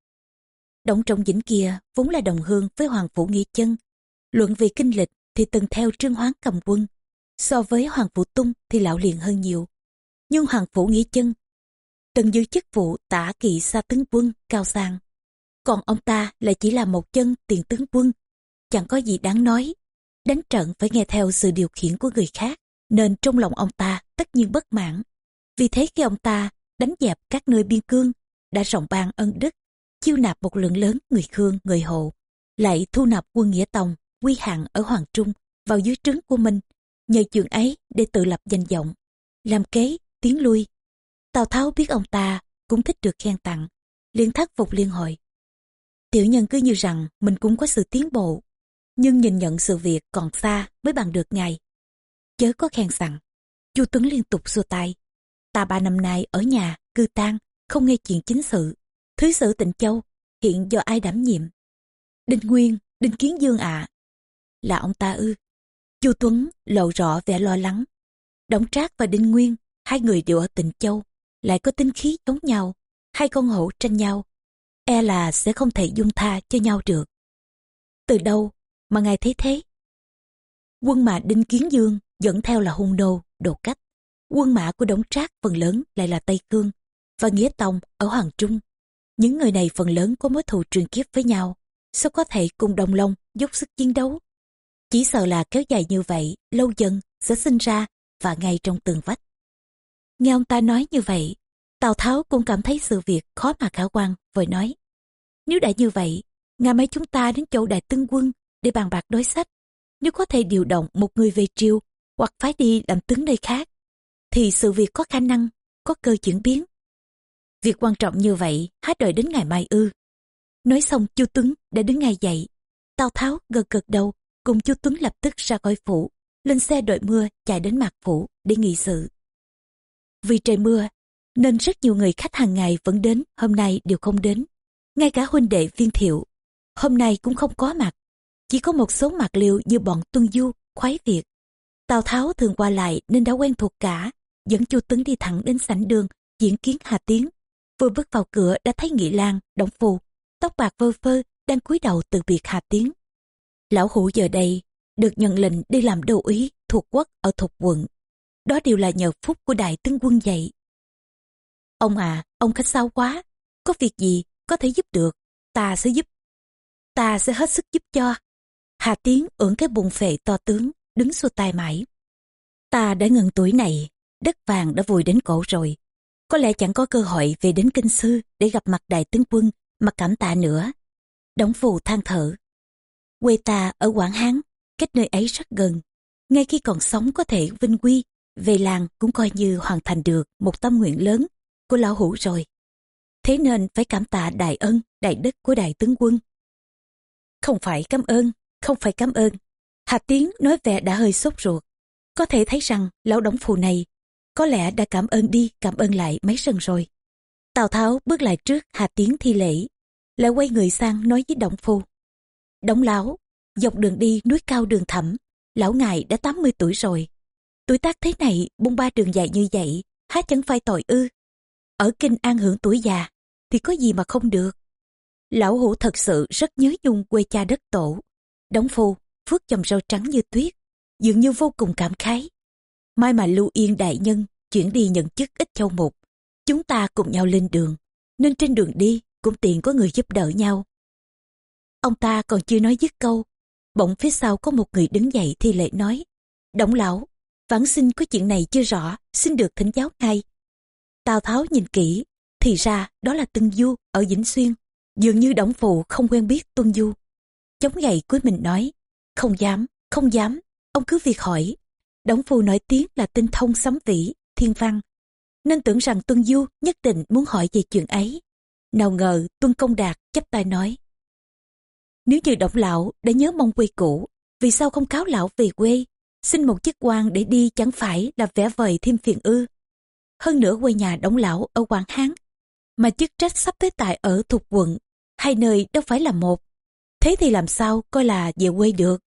Đổng trọng dĩnh kia vốn là đồng hương với Hoàng Phủ Nghĩa Chân. Luận về kinh lịch thì từng theo Trương hoán cầm quân. So với Hoàng Phủ Tung thì lão liền hơn nhiều. Nhưng Hoàng Phủ Nghĩa Chân từng giữ chức vụ tả kỵ xa tướng quân cao sang. Còn ông ta lại chỉ là một chân tiền tướng quân. Chẳng có gì đáng nói. Đánh trận phải nghe theo sự điều khiển của người khác. Nên trong lòng ông ta tất nhiên bất mãn. Vì thế khi ông ta đánh dẹp các nơi biên cương, đã rộng ban ân đức, chiêu nạp một lượng lớn người Khương, người Hộ, lại thu nạp quân Nghĩa Tòng, quy hạng ở Hoàng Trung vào dưới trướng của mình, nhờ chuyện ấy để tự lập danh vọng, làm kế, tiến lui. Tào Tháo biết ông ta cũng thích được khen tặng, liền thắc phục liên hội. Tiểu nhân cứ như rằng mình cũng có sự tiến bộ, nhưng nhìn nhận sự việc còn xa mới bằng được ngài. Chớ có khen sẵn, Chu Tuấn liên tục xua tay, ta ba năm nay ở nhà, cư tang, không nghe chuyện chính sự. Thứ sử tịnh châu, hiện do ai đảm nhiệm? Đinh Nguyên, Đinh Kiến Dương ạ. Là ông ta ư. Chu Tuấn lộ rõ vẻ lo lắng. Đổng Trác và Đinh Nguyên, hai người đều ở tịnh châu, lại có tinh khí giống nhau, hai con hổ tranh nhau. E là sẽ không thể dung tha cho nhau được. Từ đâu mà ngài thấy thế? Quân mã Đinh Kiến Dương dẫn theo là hung nô, đồ cách. Quân mã của Đống Trác phần lớn lại là Tây Cương và Nghĩa Tông ở Hoàng Trung. Những người này phần lớn có mối thù truyền kiếp với nhau, sao có thể cùng đồng lòng dốc sức chiến đấu. Chỉ sợ là kéo dài như vậy, lâu dần sẽ sinh ra và ngay trong tường vách. Nghe ông ta nói như vậy, Tào Tháo cũng cảm thấy sự việc khó mà khả quan, vội nói. Nếu đã như vậy, ngày mai chúng ta đến chỗ đại tướng quân để bàn bạc đối sách. Nếu có thể điều động một người về triều hoặc phái đi làm tướng nơi khác, thì sự việc có khả năng, có cơ chuyển biến. Việc quan trọng như vậy, há đợi đến ngày mai ư. Nói xong chu Tuấn đã đứng ngay dậy. Tào Tháo gật gật đầu, cùng chu Tuấn lập tức ra khỏi phủ, lên xe đội mưa chạy đến mặt phủ để nghị sự. Vì trời mưa, nên rất nhiều người khách hàng ngày vẫn đến, hôm nay đều không đến. Ngay cả huynh đệ viên thiệu, hôm nay cũng không có mặt. Chỉ có một số mặt liệu như bọn tuân du, khoái việt. Tào Tháo thường qua lại nên đã quen thuộc cả, dẫn chu Tuấn đi thẳng đến sảnh đường diễn kiến Hà Tiến. Vừa bước vào cửa đã thấy Nghị Lan, Đổng Phù, tóc bạc vơ phơ đang cúi đầu từ biệt Hà Tiến. Lão hủ giờ đây được nhận lệnh đi làm đô úy thuộc quốc ở thuộc quận. Đó đều là nhờ phúc của đại tướng quân dạy. Ông à, ông khách sáo quá. Có việc gì có thể giúp được, ta sẽ giúp. Ta sẽ hết sức giúp cho. Hà Tiến ưỡn cái bụng phệ to tướng, đứng xua tay mãi. Ta đã ngừng tuổi này, đất vàng đã vùi đến cổ rồi. Có lẽ chẳng có cơ hội về đến kinh sư để gặp mặt đại tướng quân mà cảm tạ nữa. Đóng phù than thở. Quê ta ở Quảng Hán, cách nơi ấy rất gần. Ngay khi còn sống có thể vinh quy, về làng cũng coi như hoàn thành được một tâm nguyện lớn của lão hủ rồi. Thế nên phải cảm tạ đại ân, đại đức của đại tướng quân. Không phải cảm ơn, không phải cảm ơn. Hà Tiến nói vẻ đã hơi sốt ruột. Có thể thấy rằng lão đóng phù này có lẽ đã cảm ơn đi cảm ơn lại mấy lần rồi. Tào Tháo bước lại trước Hà Tiến thi lễ, lại quay người sang nói với Động Phu. Đóng lão, dọc đường đi núi cao đường thẳm, lão ngài đã 80 tuổi rồi. Tuổi tác thế này, bung ba đường dài như vậy, há chẳng phải tội ư. Ở kinh an hưởng tuổi già, thì có gì mà không được. Lão hủ thật sự rất nhớ nhung quê cha đất tổ đóng phô, phước dòng rau trắng như tuyết, dường như vô cùng cảm khái. Mai mà lưu yên đại nhân, chuyển đi nhận chức ít châu một, Chúng ta cùng nhau lên đường, nên trên đường đi cũng tiện có người giúp đỡ nhau. Ông ta còn chưa nói dứt câu, bỗng phía sau có một người đứng dậy thi lệ nói, Đổng lão, vãng sinh có chuyện này chưa rõ, xin được thỉnh giáo ngay. Tào Tháo nhìn kỹ, thì ra đó là Tân Du ở Vĩnh Xuyên. Dường như Đổng Phụ không quen biết Tuân Du. Chống gậy cuối mình nói, không dám, không dám, ông cứ việc hỏi. Đổng phù nổi tiếng là tinh thông sấm vĩ, thiên văn, nên tưởng rằng Tuân Du nhất định muốn hỏi về chuyện ấy. Nào ngờ Tuân Công Đạt chắp tay nói. Nếu như Đổng Lão đã nhớ mong quê cũ, vì sao không cáo lão về quê, xin một chức quan để đi chẳng phải là vẽ vời thêm phiền ư. Hơn nữa quê nhà Đổng Lão ở Quảng Hán, mà chức trách sắp tới tại ở thuộc quận, hai nơi đâu phải là một. Thế thì làm sao coi là về quê được.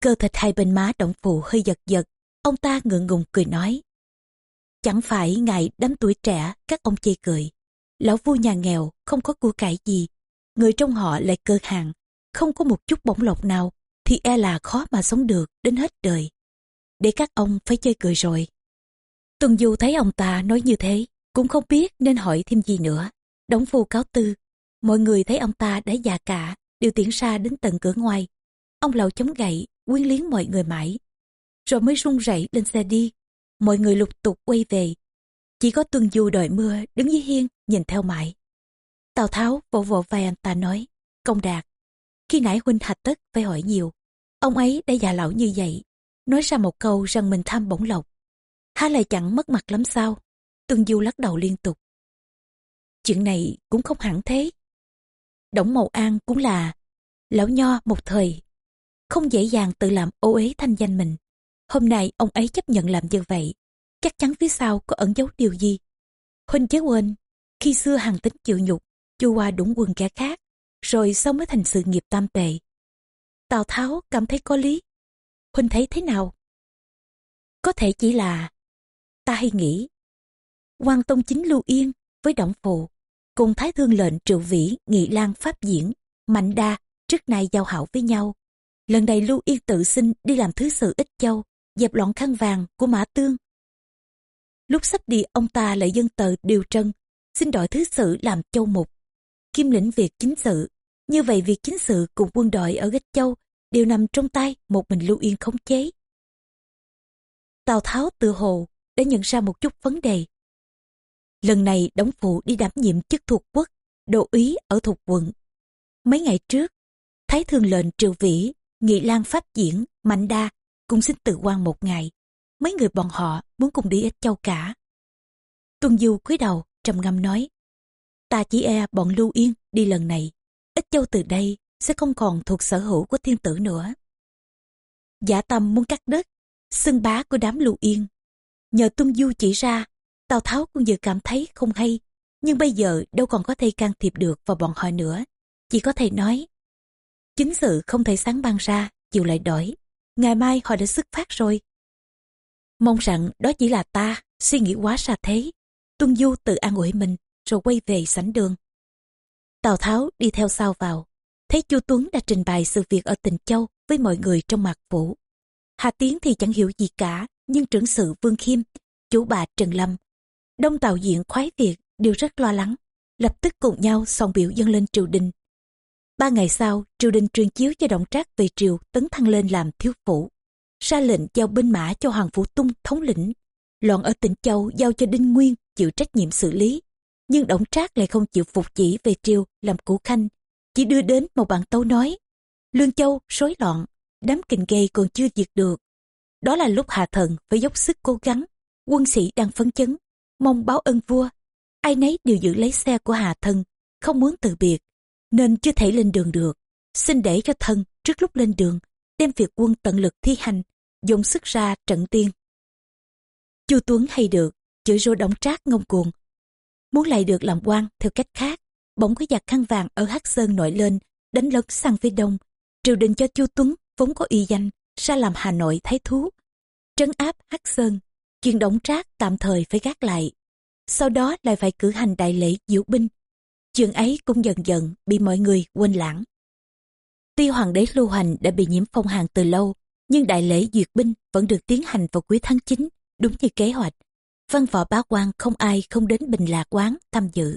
Cơ thịt hai bên má Động Phụ hơi giật giật, ông ta ngượng ngùng cười nói. Chẳng phải ngài đám tuổi trẻ các ông chê cười. Lão vua nhà nghèo không có của cải gì. Người trong họ lại cơ hàng, không có một chút bổng lộc nào thì e là khó mà sống được đến hết đời. Để các ông phải chơi cười rồi. Tuần Du thấy ông ta nói như thế, cũng không biết nên hỏi thêm gì nữa. Đóng phu cáo tư, mọi người thấy ông ta đã già cả, đều tiễn xa đến tận cửa ngoài. Ông lão chống gậy, quyến liếng mọi người mãi. Rồi mới run rẩy lên xe đi. Mọi người lục tục quay về. Chỉ có tuần du đợi mưa đứng dưới hiên nhìn theo mãi. Tào Tháo vỗ vỗ vai anh ta nói, công đạt. Khi nãy huynh hạch tất phải hỏi nhiều. Ông ấy đã già lão như vậy. Nói ra một câu rằng mình tham bổng lộc. Há lại chẳng mất mặt lắm sao? Tuân Du lắc đầu liên tục. Chuyện này cũng không hẳn thế. Đổng Mậu An cũng là lão nho một thời. Không dễ dàng tự làm ô uế thanh danh mình. Hôm nay ông ấy chấp nhận làm như vậy. Chắc chắn phía sau có ẩn giấu điều gì. Huynh chớ quên, khi xưa hàng tính chịu nhục, chu qua đúng quân kẻ khác, rồi sau mới thành sự nghiệp tam tệ. Tào Tháo cảm thấy có lý. Huynh thấy thế nào? Có thể chỉ là ta hay nghĩ quan tông chính lưu yên với động phụ cùng thái thương lệnh triệu vĩ, nghị lan pháp diễn, mạnh đa, trước nay giao hảo với nhau. Lần này lưu yên tự xin đi làm thứ sự ích châu, dẹp loạn khăn vàng của mã tương. Lúc sắp đi, ông ta lại dân tờ điều trân, xin đổi thứ sự làm châu mục. Kim lĩnh việc chính sự. Như vậy việc chính sự cùng quân đội ở ích châu đều nằm trong tay một mình lưu yên khống chế. Tào tháo tự hồ, đã nhận ra một chút vấn đề. Lần này đóng phụ đi đảm nhiệm chức thuộc quốc, đô úy ở thuộc quận. Mấy ngày trước, Thái Thương lệnh Triệu Vĩ, Nghị Lan Pháp Diễn, Mạnh Đa cũng xin tự quan một ngày. Mấy người bọn họ muốn cùng đi ít châu cả. Tuân Du cúi đầu, trầm ngâm nói. Ta chỉ e bọn Lưu Yên đi lần này. Ít châu từ đây sẽ không còn thuộc sở hữu của thiên tử nữa. Giả tâm muốn cắt đất, xưng bá của đám Lưu Yên. Nhờ Tuân Du chỉ ra Tào Tháo cũng vừa cảm thấy không hay, nhưng bây giờ đâu còn có thể can thiệp được vào bọn họ nữa. Chỉ có thể nói, chính sự không thể sáng ban ra, chiều lại đổi. Ngày mai họ đã xuất phát rồi. Mong rằng đó chỉ là ta, suy nghĩ quá xa thế. Tuân Du tự an ủi mình, rồi quay về sảnh đường. Tào Tháo đi theo sau vào, thấy Chu Tuấn đã trình bày sự việc ở Tình Châu với mọi người trong mặt phủ. Hà Tiến thì chẳng hiểu gì cả, nhưng trưởng sự Vương Khiêm, chủ bà Trần Lâm Đông Tàu diện khoái Việt đều rất lo lắng, lập tức cùng nhau song biểu dân lên triều đình. Ba ngày sau, triều đình truyền chiếu cho Động Trác về triều tấn thăng lên làm thiếu phủ. Ra lệnh giao binh mã cho Hoàng Phủ Tung thống lĩnh. Loạn ở tỉnh Châu giao cho Đinh Nguyên chịu trách nhiệm xử lý. Nhưng Động Trác lại không chịu phục chỉ về triều làm củ khanh. Chỉ đưa đến một bản tấu nói. Lương Châu rối loạn, đám kình gây còn chưa diệt được. Đó là lúc Hạ Thần phải dốc sức cố gắng. Quân sĩ đang phấn chấn, mong báo ơn vua. Ai nấy đều giữ lấy xe của Hà Thân, không muốn từ biệt, nên chưa thể lên đường được. Xin để cho thân trước lúc lên đường, đem việc quân tận lực thi hành, dùng sức ra trận tiên. Chu Tuấn hay được, chữ rô đóng trác ngông cuồng. muốn lại được làm quan theo cách khác bỗng có giặc khăn vàng ở hắc sơn nổi lên đánh lấn sang phía đông triều đình cho chu tuấn vốn có uy danh ra làm hà nội thái thú trấn áp hắc sơn chuyện đổng trác tạm thời phải gác lại sau đó lại phải cử hành đại lễ diễu binh. Chuyện ấy cũng dần dần bị mọi người quên lãng. Tuy hoàng đế lưu hành đã bị nhiễm phong hàn từ lâu nhưng đại lễ duyệt binh vẫn được tiến hành vào cuối tháng 9, đúng như kế hoạch. Văn võ bá quan không ai không đến bình lạc quán tham dự.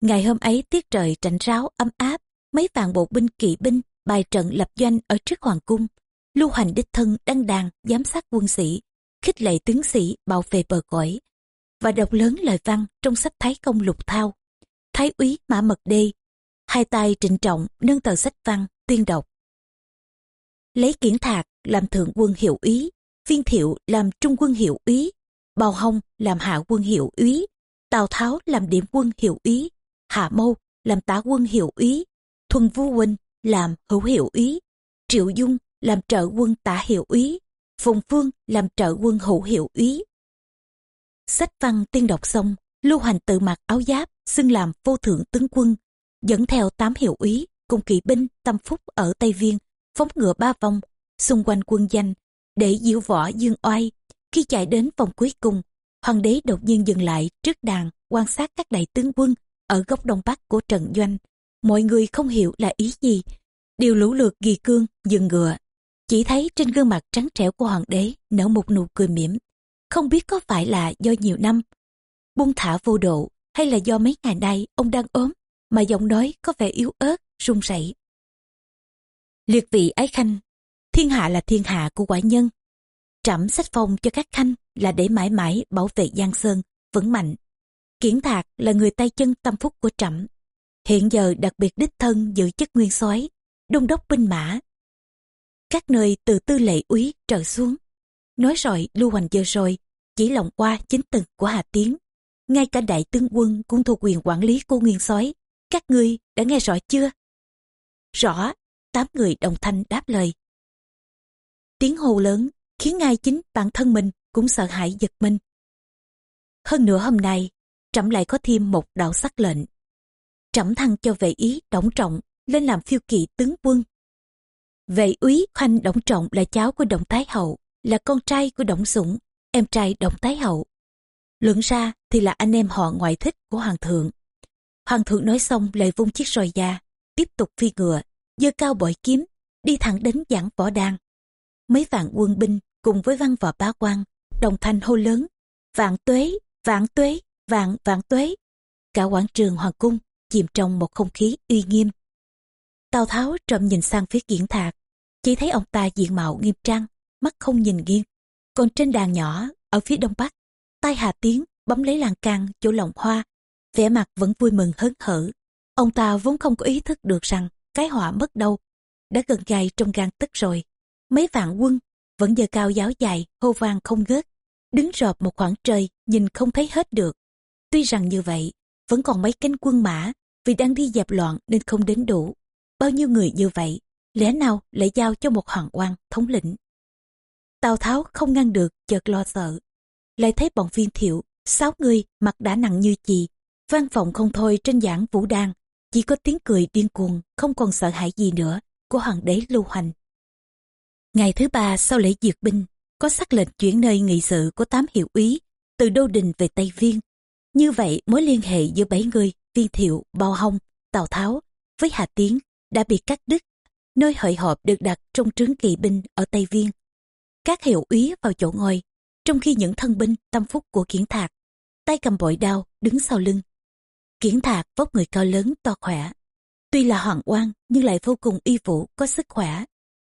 Ngày hôm ấy tiết trời trạnh ráo ấm áp mấy vạn bộ binh kỵ binh bài trận lập doanh ở trước hoàng cung. Lưu hành đích thân đăng đàn giám sát quân sĩ khích lệ tướng sĩ bảo vệ bờ cõi và đọc lớn lời văn trong sách Thái Công Lục Thao. Thái úy Mã Mật Đê, hai tay trịnh trọng nâng tờ sách văn tuyên đọc. Lấy kiển thạc làm thượng quân hiệu úy, viên thiệu làm trung quân hiệu úy, bào hông làm hạ quân hiệu úy, tào tháo làm điểm quân hiệu úy, hạ mâu làm tá quân hiệu úy, thuần vu huynh làm hữu hiệu úy, triệu dung làm trợ quân tả hiệu úy, phùng phương làm trợ quân hữu hiệu úy, Sách văn tiên đọc xong, Lưu Hành tự mặc áo giáp, xưng làm vô thượng tướng quân, dẫn theo tám hiệu úy cùng kỵ binh tâm phúc ở Tây Viên, phóng ngựa ba vòng, xung quanh quân danh, để diễu võ dương oai. Khi chạy đến vòng cuối cùng, hoàng đế đột nhiên dừng lại trước đàn quan sát các đại tướng quân ở góc đông bắc của trận doanh. Mọi người không hiểu là ý gì, đều lũ lượt ghi cương, dừng ngựa. Chỉ thấy trên gương mặt trắng trẻo của hoàng đế nở một nụ cười mỉm, không biết có phải là do nhiều năm buông thả vô độ hay là do mấy ngày nay ông đang ốm mà giọng nói có vẻ yếu ớt, run rẩy. Liệt vị ái khanh, thiên hạ là thiên hạ của quả nhân. Trẫm sách phong cho các khanh là để mãi mãi bảo vệ Giang Sơn, vững mạnh. Kiển Thạc là người tay chân tâm phúc của trẫm. Hiện giờ đặc biệt đích thân giữ chức nguyên soái, đông đốc binh mã. Các nơi từ tư lệ úy trở xuống. Nói rồi lưu hoành giờ rồi, chỉ lòng qua chính từng của Hà Tiến. Ngay cả đại tướng quân cũng thuộc quyền quản lý của nguyên soái Các ngươi đã nghe rõ chưa? Rõ, tám người đồng thanh đáp lời. Tiếng hô lớn khiến ngay chính bản thân mình cũng sợ hãi giật mình. Hơn nữa hôm nay, trẫm lại có thêm một đạo sắc lệnh. Trẫm thăng cho vệ ý đổng trọng lên làm phiêu kỵ tướng quân. Vệ úy khoanh đổng trọng là cháu của Đổng thái hậu, là con trai của Đổng Sủng, em trai Đổng Thái Hậu. Luận ra thì là anh em họ ngoại thích của Hoàng thượng. Hoàng thượng nói xong lại vung chiếc roi da, tiếp tục phi ngựa, giơ cao bội kiếm, đi thẳng đến giảng võ đan Mấy vạn quân binh cùng với văn võ bá quan, đồng thanh hô lớn, vạn tuế, vạn tuế, vạn vạn tuế. Cả quảng trường hoàng cung chìm trong một không khí uy nghiêm. Tào Tháo trộm nhìn sang phía kiển thạc, chỉ thấy ông ta diện mạo nghiêm trang, mắt không nhìn nghiêng. Còn trên đàn nhỏ, ở phía đông bắc, tay Hà Tiến bấm lấy lan can chỗ lồng hoa, vẻ mặt vẫn vui mừng hớn hở. Ông ta vốn không có ý thức được rằng cái họa mất đâu, đã gần gai trong gan tức rồi. Mấy vạn quân vẫn giờ cao giáo dài, hô vang không ngớt, đứng rọp một khoảng trời nhìn không thấy hết được. Tuy rằng như vậy, vẫn còn mấy cánh quân mã vì đang đi dẹp loạn nên không đến đủ. Bao nhiêu người như vậy, lẽ nào lại giao cho một hoàng quan thống lĩnh. Tào Tháo không ngăn được, chợt lo sợ. Lại thấy bọn viên thiệu, sáu người mặt đã nặng như chì, vang vọng không thôi trên giảng vũ đan chỉ có tiếng cười điên cuồng, không còn sợ hãi gì nữa của hoàng đế lưu hành. Ngày thứ ba sau lễ diệt binh, có sắc lệnh chuyển nơi nghị sự của tám hiệu úy từ Đô Đình về Tây Viên. Như vậy mối liên hệ giữa bảy người, viên thiệu, bao hông, Tào Tháo với Hà Tiến đã bị cắt đứt. Nơi hội họp được đặt trong trướng kỵ binh ở Tây Viên. Các hiệu úy vào chỗ ngồi, trong khi những thân binh tâm phúc của kiển thạc, tay cầm bội đao đứng sau lưng. Kiển thạc vóc người cao lớn to khỏe. Tuy là hoàng oan, nhưng lại vô cùng uy vũ, có sức khỏe.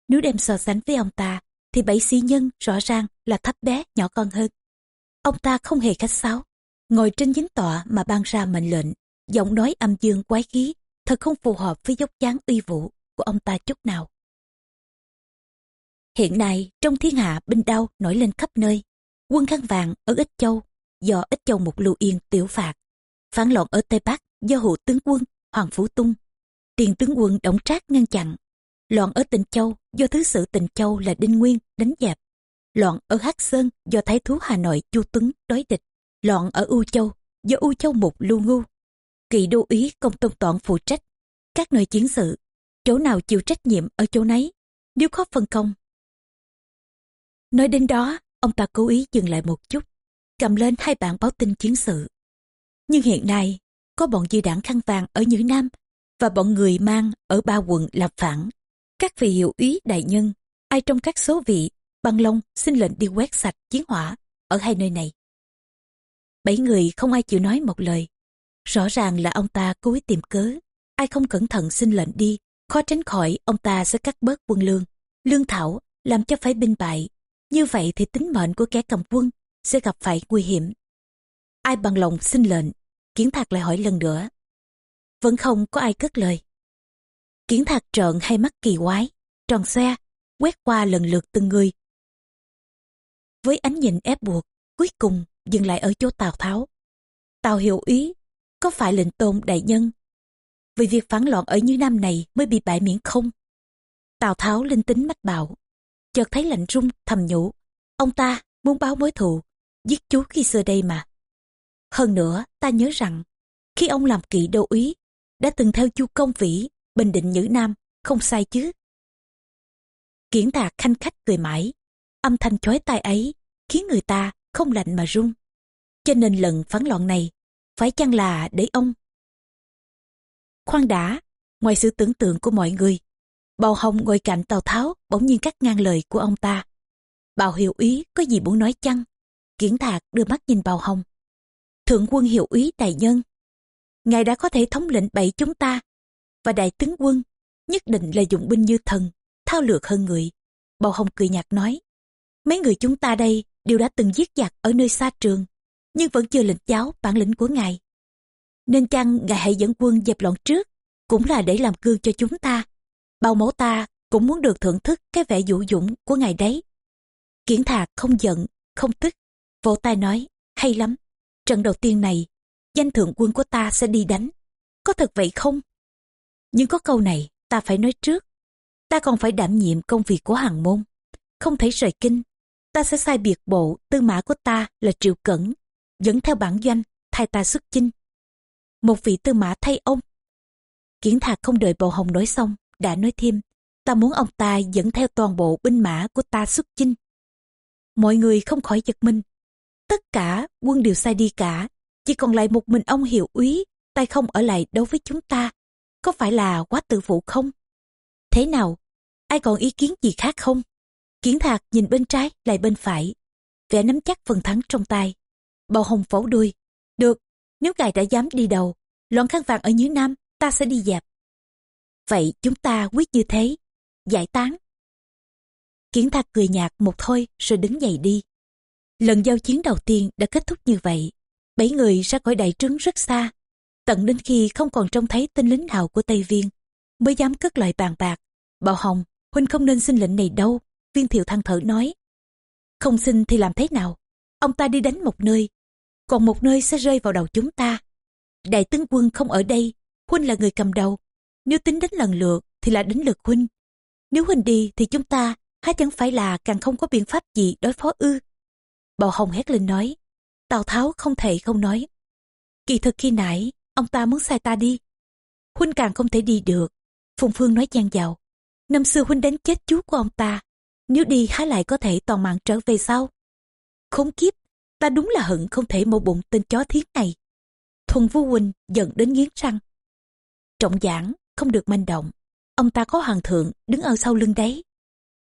Nếu đem so sánh với ông ta, thì bảy sĩ nhân rõ ràng là thấp bé, nhỏ con hơn. Ông ta không hề khách sáo. Ngồi trên dính tọa mà ban ra mệnh lệnh, giọng nói âm dương quái khí, thật không phù hợp với dốc dáng uy vũ của ông ta chút nào Hiện nay, trong thiên hạ binh đao nổi lên khắp nơi. Quân khăn vàng ở Ích Châu, do Ích Châu một lưu yên tiểu phạt. Phản loạn ở Tây Bắc do hộ tướng quân Hoàng Phủ Tung. Tiền tướng quân Đổng Trác ngăn chặn. Loạn ở Tịnh Châu do thứ sử Tịnh Châu là Đinh Nguyên đánh dẹp. Loạn ở Hắc Sơn do Thái thú Hà Nội Chu Tuấn đối địch. Loạn ở U Châu do U Châu một Lưu Ngu. kỳ đô ý công tôn toàn phụ trách các nơi chiến sự, chỗ nào chịu trách nhiệm ở chỗ nấy, nếu khó phân công. Nói đến đó, ông ta cố ý dừng lại một chút, cầm lên hai bản báo tin chiến sự. Nhưng hiện nay, có bọn dư đảng khăn vàng ở Nhữ Nam và bọn người mang ở ba quận làm phản. Các vị hiệu úy đại nhân, ai trong các số vị, băng long xin lệnh đi quét sạch chiến hỏa ở hai nơi này. Bảy người không ai chịu nói một lời. Rõ ràng là ông ta cố ý tìm cớ. Ai không cẩn thận xin lệnh đi, khó tránh khỏi ông ta sẽ cắt bớt quân lương, lương thảo, làm cho phải binh bại. Như vậy thì tính mệnh của kẻ cầm quân sẽ gặp phải nguy hiểm. Ai bằng lòng xin lệnh, kiến thạc lại hỏi lần nữa. Vẫn không có ai cất lời. Kiến thạc trợn hai mắt kỳ quái, tròn xe, quét qua lần lượt từng người. Với ánh nhìn ép buộc, cuối cùng dừng lại ở chỗ Tào Tháo. Tào hiểu ý, có phải lệnh tôn đại nhân? Vì việc phản loạn ở như Nam này mới bị bại miễn không? Tào Tháo linh tính mách bạo, chợt thấy lạnh rung thầm nhủ. Ông ta muốn báo mối thù, giết chú khi xưa đây mà. Hơn nữa, ta nhớ rằng, khi ông làm kỵ đô úy, đã từng theo chu công vĩ, bình định nhữ Nam, không sai chứ. Kiển thạc khanh khách cười mãi, âm thanh chói tai ấy, khiến người ta không lạnh mà run. Cho nên lần phản loạn này, phải chăng là để ông? Khoan đã, ngoài sự tưởng tượng của mọi người, Bào Hồng ngồi cạnh Tào Tháo bỗng nhiên cắt ngang lời của ông ta. Bào hiệu ý có gì muốn nói chăng? Kiển thạc đưa mắt nhìn Bào Hồng. Thượng quân hiệu ý đại nhân. Ngài đã có thể thống lĩnh bảy chúng ta. Và đại tướng quân nhất định là dụng binh như thần, thao lược hơn người. Bào Hồng cười nhạt nói. Mấy người chúng ta đây đều đã từng giết giặc ở nơi xa trường, nhưng vẫn chưa lĩnh giáo bản lĩnh của ngài. Nên chăng ngài hãy dẫn quân dẹp loạn trước, cũng là để làm gương cho chúng ta. Bao mẫu ta cũng muốn được thưởng thức cái vẻ vũ dũng của ngài đấy. Kiển thạc không giận, không tức, vỗ tay nói, hay lắm. Trận đầu tiên này, danh thượng quân của ta sẽ đi đánh. Có thật vậy không? Nhưng có câu này, ta phải nói trước. Ta còn phải đảm nhiệm công việc của hàng môn. Không thể rời kinh. Ta sẽ sai biệt bộ tư mã của ta là Triệu Cẩn, dẫn theo bản doanh, thay ta xuất chinh. Một vị tư mã thay ông. kiến thạc không đợi bầu hồng nói xong, đã nói thêm, ta muốn ông ta dẫn theo toàn bộ binh mã của ta xuất chinh. Mọi người không khỏi giật mình. Tất cả quân đều sai đi cả, chỉ còn lại một mình ông hiệu úy, tay không ở lại đấu với chúng ta. Có phải là quá tự phụ không? Thế nào? Ai còn ý kiến gì khác không? Kiến thạc nhìn bên trái lại bên phải. Vẻ nắm chắc phần thắng trong tay. Bầu hồng phẫu đuôi. Được, nếu ngài đã dám đi đầu, loạn khăn vàng ở dưới Nam, ta sẽ đi dẹp. Vậy chúng ta quyết như thế. Giải tán. Kiến thạc cười nhạt một thôi rồi đứng dậy đi. Lần giao chiến đầu tiên đã kết thúc như vậy. Bảy người ra khỏi đại trướng rất xa. Tận đến khi không còn trông thấy tên lính nào của Tây Viên, mới dám cất lời bàn bạc. Bảo Hồng, Huynh không nên xin lệnh này đâu. Viên thiệu thăng thở nói. Không xin thì làm thế nào? Ông ta đi đánh một nơi, còn một nơi sẽ rơi vào đầu chúng ta. Đại tướng quân không ở đây, Huynh là người cầm đầu. Nếu tính đến lần lượt thì là đến lượt Huynh. Nếu Huynh đi thì chúng ta há chẳng phải là càng không có biện pháp gì đối phó ư. Bào Hồng hét lên nói. Tào Tháo không thể không nói. Kỳ thực khi nãy, ông ta muốn sai ta đi. Huynh càng không thể đi được. Phùng Phương nói gian dạo. Năm xưa Huynh đánh chết chú của ông ta. Nếu đi há lại có thể toàn mạng trở về sau. Khốn kiếp, ta đúng là hận không thể mổ bụng tên chó thiến này. Thuần Vu Huynh giận đến nghiến răng. Trọng giảng, không được manh động. Ông ta có hoàng thượng đứng ở sau lưng đấy.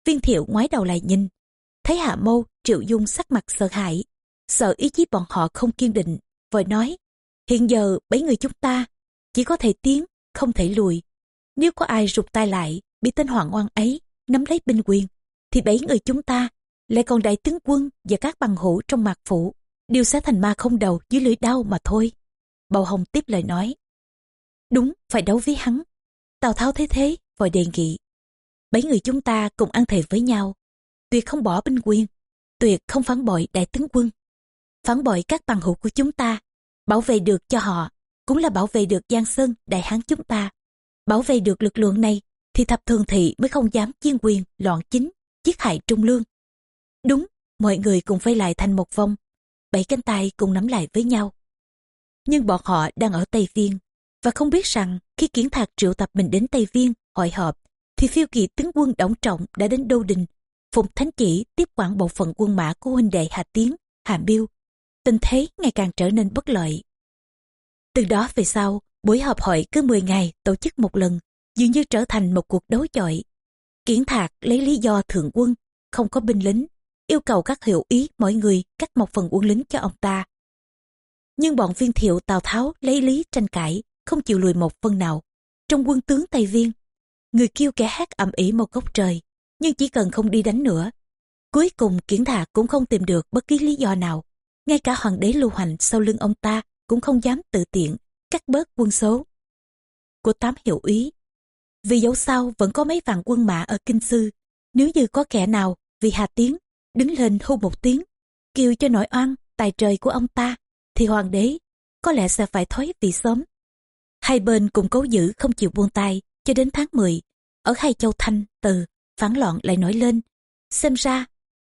Viên thiệu ngoái đầu lại nhìn. Thấy hạ mâu, triệu dung sắc mặt sợ hãi. Sợ ý chí bọn họ không kiên định. Vội nói, hiện giờ bảy người chúng ta chỉ có thể tiến, không thể lùi. Nếu có ai rụt tay lại, bị tên hoàng oan ấy nắm lấy binh quyền, thì bảy người chúng ta lại còn đại tướng quân và các bằng hữu trong mạc phủ đều sẽ thành ma không đầu dưới lưỡi đau mà thôi. Bầu Hồng tiếp lời nói. Đúng, phải đấu với hắn. Tào Tháo thấy thế, vội đề nghị. Bảy người chúng ta cùng ăn thề với nhau. Tuyệt không bỏ binh quyền, tuyệt không phản bội đại tướng quân. Phản bội các bằng hữu của chúng ta, bảo vệ được cho họ, cũng là bảo vệ được Giang Sơn, Đại Hán chúng ta. Bảo vệ được lực lượng này, thì thập thường thị mới không dám chiên quyền, loạn chính, giết hại trung lương. Đúng, mọi người cùng vây lại thành một vòng. Bảy cánh tay cùng nắm lại với nhau. nhưng bọn họ đang ở Tây Viên và không biết rằng khi Kiến Thạc triệu tập mình đến Tây Viên hội họp thì phiêu kỳ tướng quân Đổng Trọng đã đến Đô Đình Phùng Thánh Chỉ tiếp quản bộ phận quân mã của huynh đệ Hà Tiến, Hà Biêu. Tình thế ngày càng trở nên bất lợi. Từ đó về sau, buổi họp hội cứ 10 ngày tổ chức một lần, dường như trở thành một cuộc đấu chọi. kiến Thạc lấy lý do thượng quân, không có binh lính, yêu cầu các hiệu ý mỗi người cắt một phần quân lính cho ông ta. Nhưng bọn viên thiệu Tào Tháo lấy lý tranh cãi, không chịu lùi một phân nào. Trong quân tướng Tây Viên, người kêu kẻ hát ầm ĩ một góc trời, nhưng chỉ cần không đi đánh nữa. Cuối cùng Kiển Thạc cũng không tìm được bất kỳ lý do nào. Ngay cả hoàng đế lưu hành sau lưng ông ta cũng không dám tự tiện, cắt bớt quân số của tám hiệu úy. Vì dẫu sao vẫn có mấy vạn quân mã ở Kinh Sư, nếu như có kẻ nào vì Hà Tiến đứng lên hô một tiếng, kêu cho nổi oan tài trời của ông ta, thì hoàng đế có lẽ sẽ phải thoái vị sớm. Hai bên cùng cố giữ không chịu buông tay cho đến tháng 10, ở hai châu Thanh, Từ, phản loạn lại nổi lên. Xem ra,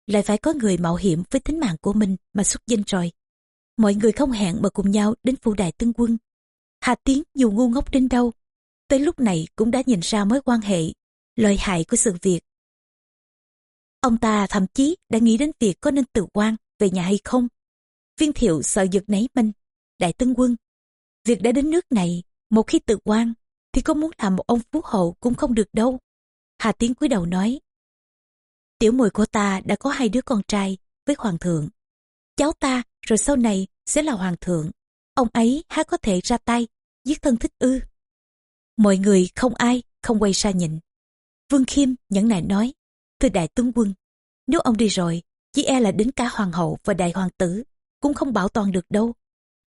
lại phải có người mạo hiểm với tính mạng của mình mà xuất danh rồi. Mọi người không hẹn mà cùng nhau đến phủ đại tướng quân. Hà Tiến dù ngu ngốc đến đâu, tới lúc này cũng đã nhìn ra mối quan hệ, lợi hại của sự việc. Ông ta thậm chí đã nghĩ đến việc có nên tự quan về nhà hay không. Viên thiệu sợ giật nấy mình đại tướng quân. Việc đã đến nước này, một khi tự quan, thì có muốn làm một ông phú hậu cũng không được đâu. Hà Tiến cúi đầu nói. Tiểu mùi của ta đã có hai đứa con trai với hoàng thượng. Cháu ta rồi sau này sẽ là hoàng thượng. Ông ấy há có thể ra tay, giết thân thích ư. Mọi người không ai không quay xa nhìn. Vương Khiêm nhẫn nại nói, thưa đại tướng quân, nếu ông đi rồi, chỉ e là đến cả hoàng hậu và đại hoàng tử cũng không bảo toàn được đâu.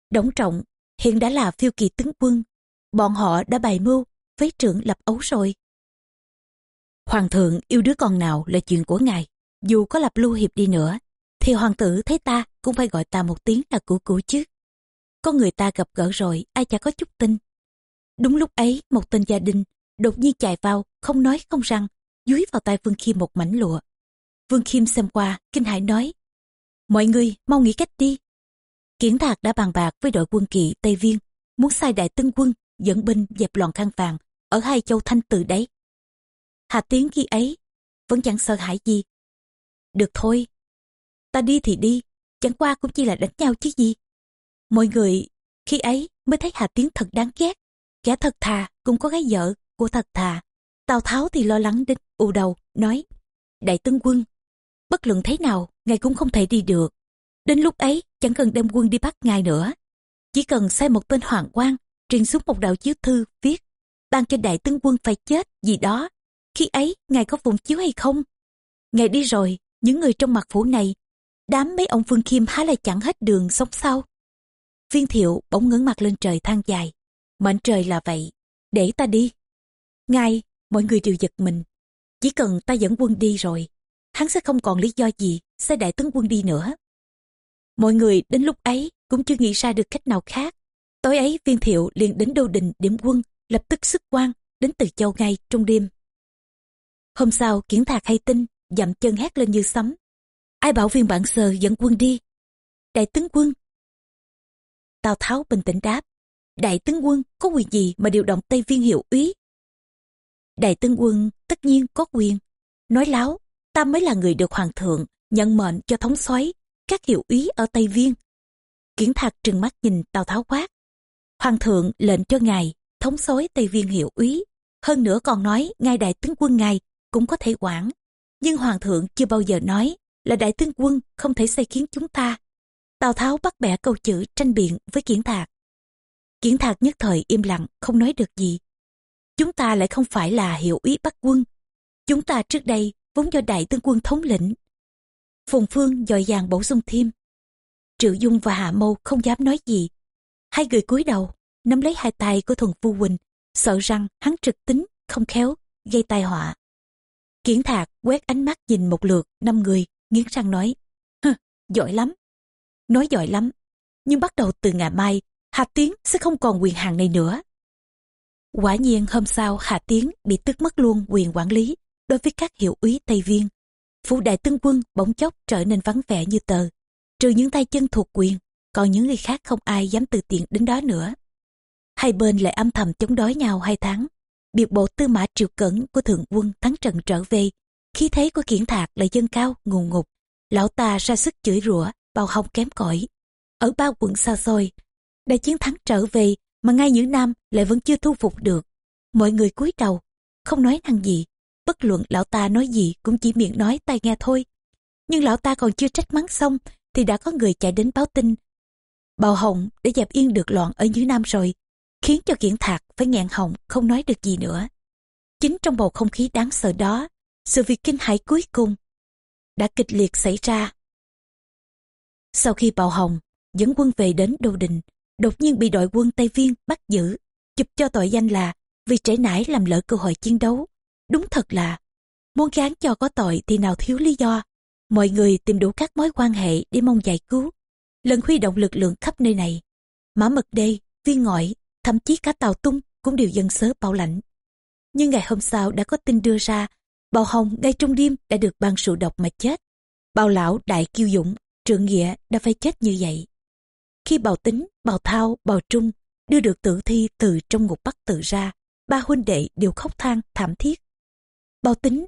Đổng trọng hiện đã là phiêu kỳ tướng quân, bọn họ đã bày mưu với trưởng lập ấu rồi. Hoàng thượng yêu đứa con nào là chuyện của ngài, dù có lập lưu hiệp đi nữa, thì hoàng tử thấy ta cũng phải gọi ta một tiếng là cũ cũ chứ. Có người ta gặp gỡ rồi, ai chả có chút tin. Đúng lúc ấy, một tên gia đình đột nhiên chạy vào, không nói không rằng dúi vào tay Vương Khiêm một mảnh lụa. Vương Khiêm xem qua, kinh hãi nói, mọi người mau nghĩ cách đi. Kiển Thạc đã bàn bạc với đội quân kỵ Tây Viên, muốn sai đại tân quân dẫn binh dẹp loạn khăn vàng ở hai châu Thanh Từ đấy. Hà Tiến khi ấy vẫn chẳng sợ hãi gì. Được thôi, ta đi thì đi, chẳng qua cũng chỉ là đánh nhau chứ gì. Mọi người khi ấy mới thấy Hà Tiến thật đáng ghét. Kẻ thật thà cũng có gái vợ của thật thà. Tào Tháo thì lo lắng đến u đầu, nói Đại tướng quân, bất luận thế nào, ngài cũng không thể đi được. Đến lúc ấy, chẳng cần đem quân đi bắt ngài nữa. Chỉ cần sai một tên hoàng quan, truyền xuống một đạo chiếu thư, viết ban cho đại tướng quân phải chết gì đó khi ấy, ngài có phụng chiếu hay không? Ngài đi rồi, những người trong mặt phủ này, đám mấy ông Phương Khiêm há lại chẳng hết đường sống sau. Viên thiệu bỗng ngẩng mặt lên trời than dài. Mệnh trời là vậy, để ta đi. Ngài, mọi người đều giật mình. Chỉ cần ta dẫn quân đi rồi, hắn sẽ không còn lý do gì sẽ đại tướng quân đi nữa. Mọi người đến lúc ấy cũng chưa nghĩ ra được cách nào khác. Tối ấy viên thiệu liền đến đô đình điểm quân, lập tức sức quan đến từ châu ngay trong đêm. Hôm sau kiển thạc hay tin, dậm chân hét lên như sấm. Ai bảo viên bản sờ dẫn quân đi? Đại tướng quân. Tào Tháo bình tĩnh đáp. Đại tướng quân có quyền gì mà điều động Tây Viên hiệu úy? Đại tướng quân tất nhiên có quyền. Nói láo, ta mới là người được hoàng thượng, nhận mệnh cho thống soái các hiệu úy ở Tây Viên. kiến thạc trừng mắt nhìn Tào Tháo quát. Hoàng thượng lệnh cho ngài thống soái Tây Viên hiệu úy. Hơn nữa còn nói ngài đại tướng quân ngài cũng có thể quản. Nhưng Hoàng thượng chưa bao giờ nói là đại tướng quân không thể xây khiến chúng ta. Tào Tháo bắt bẻ câu chữ tranh biện với kiến Thạc. kiến Thạc nhất thời im lặng, không nói được gì. Chúng ta lại không phải là hiệu ý bắt quân. Chúng ta trước đây vốn do đại tướng quân thống lĩnh. Phùng Phương dội dàng bổ sung thêm. Triệu Dung và Hạ Mâu không dám nói gì. Hai người cúi đầu, nắm lấy hai tay của Thuần Phu Quỳnh, sợ rằng hắn trực tính, không khéo, gây tai họa. Kiển thạc quét ánh mắt nhìn một lượt năm người, nghiến răng nói, Hừ, giỏi lắm. Nói giỏi lắm, nhưng bắt đầu từ ngày mai, Hà Tiến sẽ không còn quyền hàng này nữa. Quả nhiên hôm sau Hà Tiến bị tước mất luôn quyền quản lý đối với các hiệu úy Tây Viên. Phủ đại tướng quân bỗng chốc trở nên vắng vẻ như tờ, trừ những tay chân thuộc quyền, còn những người khác không ai dám từ tiện đến đó nữa. Hai bên lại âm thầm chống đối nhau hai tháng. Biệt bộ tư mã triệu cẩn của thượng quân thắng trận trở về, khí thế của kiển thạc lại dâng cao, ngùn ngục. Lão ta ra sức chửi rủa, bao hông kém cỏi. Ở ba quận xa xôi, đã chiến thắng trở về mà ngay những nam lại vẫn chưa thu phục được. Mọi người cúi đầu, không nói năng gì. Bất luận lão ta nói gì cũng chỉ miệng nói tai nghe thôi. Nhưng lão ta còn chưa trách mắng xong thì đã có người chạy đến báo tin. Bào Hồng để dẹp yên được loạn ở dưới Nam rồi, khiến cho kiển thạc phải ngẹn họng không nói được gì nữa. Chính trong bầu không khí đáng sợ đó, sự việc kinh hãi cuối cùng đã kịch liệt xảy ra. Sau khi Bào Hồng dẫn quân về đến Đô Đình, đột nhiên bị đội quân Tây Viên bắt giữ, chụp cho tội danh là vì trễ nải làm lỡ cơ hội chiến đấu. Đúng thật là, muốn gán cho có tội thì nào thiếu lý do. Mọi người tìm đủ các mối quan hệ để mong giải cứu. Lần huy động lực lượng khắp nơi này. Mã mật đê, viên ngọi, thậm chí cả tàu tung cũng đều dân sớ bảo lãnh. Nhưng ngày hôm sau đã có tin đưa ra, Bào Hồng ngay trong đêm đã được ban sự độc mà chết. Bào lão đại kiêu dũng, trượng nghĩa đã phải chết như vậy. Khi bào tính, bào thao, bào trung đưa được tử thi từ trong ngục bắt tự ra, ba huynh đệ đều khóc than thảm thiết. Bào tính,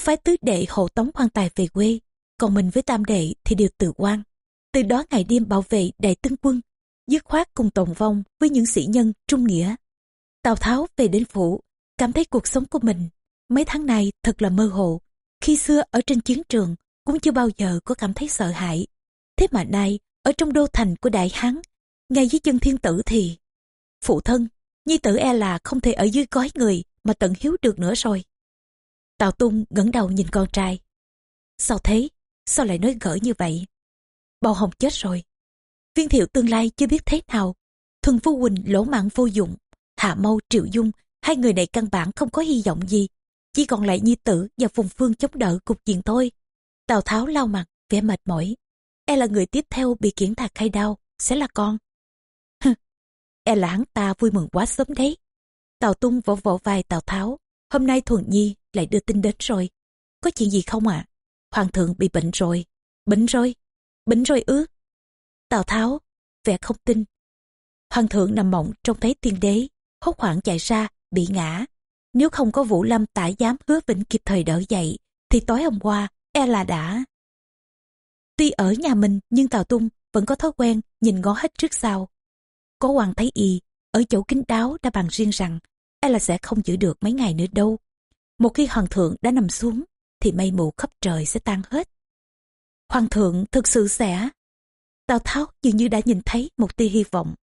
phái tứ đệ hộ tống quan tài về quê, còn mình với tam đệ thì đều tự quan. Từ đó ngày đêm bảo vệ đại tướng quân, dứt khoát cùng tồn vong với những sĩ nhân trung nghĩa. Tào Tháo về đến phủ, cảm thấy cuộc sống của mình mấy tháng này thật là mơ hồ. Khi xưa ở trên chiến trường cũng chưa bao giờ có cảm thấy sợ hãi. Thế mà nay, ở trong đô thành của Đại Hán, ngay dưới chân thiên tử thì phụ thân, nhi tử e là không thể ở dưới gói người mà tận hiếu được nữa rồi. Tào Tung ngẩng đầu nhìn con trai. Sao thế? Sao lại nói gỡ như vậy? bao Hồng chết rồi. Viên thiệu tương lai chưa biết thế nào. Thuần Phu huỳnh lỗ mạng vô dụng. Hạ Mâu Triệu Dung, hai người này căn bản không có hy vọng gì. Chỉ còn lại Nhi Tử và Phùng Phương chống đỡ cục diện thôi. Tào Tháo lau mặt, vẻ mệt mỏi. E là người tiếp theo bị kiển thạc khai đau, sẽ là con. e là hắn ta vui mừng quá sớm đấy. Tào Tung vỗ vỗ vai Tào Tháo. Hôm nay Thuần Nhi lại đưa tin đến rồi. Có chuyện gì không ạ? À? Hoàng thượng bị bệnh rồi. Bệnh rồi? Bệnh rồi ư? Tào Tháo, vẻ không tin. Hoàng thượng nằm mộng trông thấy tiên đế, hốt hoảng chạy ra, bị ngã. Nếu không có Vũ Lâm tả dám hứa vĩnh kịp thời đỡ dậy, thì tối hôm qua, e là đã. Tuy ở nhà mình, nhưng Tào Tung vẫn có thói quen nhìn ngó hết trước sau. Có hoàng thấy y, ở chỗ kính đáo đã bàn riêng rằng, e là sẽ không giữ được mấy ngày nữa đâu. Một khi hoàng thượng đã nằm xuống, thì mây mù khắp trời sẽ tan hết. Hoàng thượng thực sự sẽ... Tào Tháo dường như đã nhìn thấy một tia hy vọng.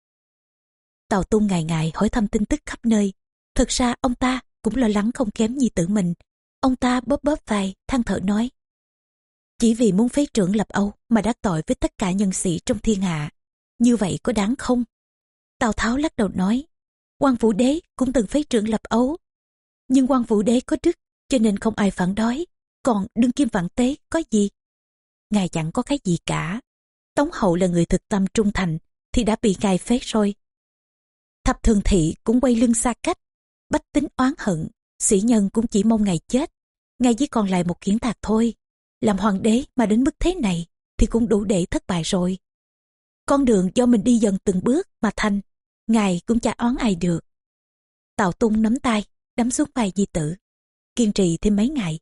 Tào Tung ngày ngày hỏi thăm tin tức khắp nơi. Thực ra ông ta cũng lo lắng không kém nhi tử mình. Ông ta bóp bóp vai, than thở nói. Chỉ vì muốn phế trưởng lập Âu mà đã tội với tất cả nhân sĩ trong thiên hạ. Như vậy có đáng không? Tào Tháo lắc đầu nói. quan Vũ Đế cũng từng phế trưởng lập Âu. Nhưng quan Vũ Đế có đức cho nên không ai phản đối. Còn đương kim vạn tế có gì? Ngài chẳng có cái gì cả. Tống hậu là người thực tâm trung thành thì đã bị ngài phế rồi. Thập thường thị cũng quay lưng xa cách. Bách tính oán hận, sĩ nhân cũng chỉ mong ngài chết. Ngài chỉ còn lại một kiến thạc thôi. Làm hoàng đế mà đến mức thế này thì cũng đủ để thất bại rồi. Con đường do mình đi dần từng bước mà thành, ngài cũng chả oán ai được. Tào tung nắm tay, đắm xuống vai di tử. Kiên trì thêm mấy ngày,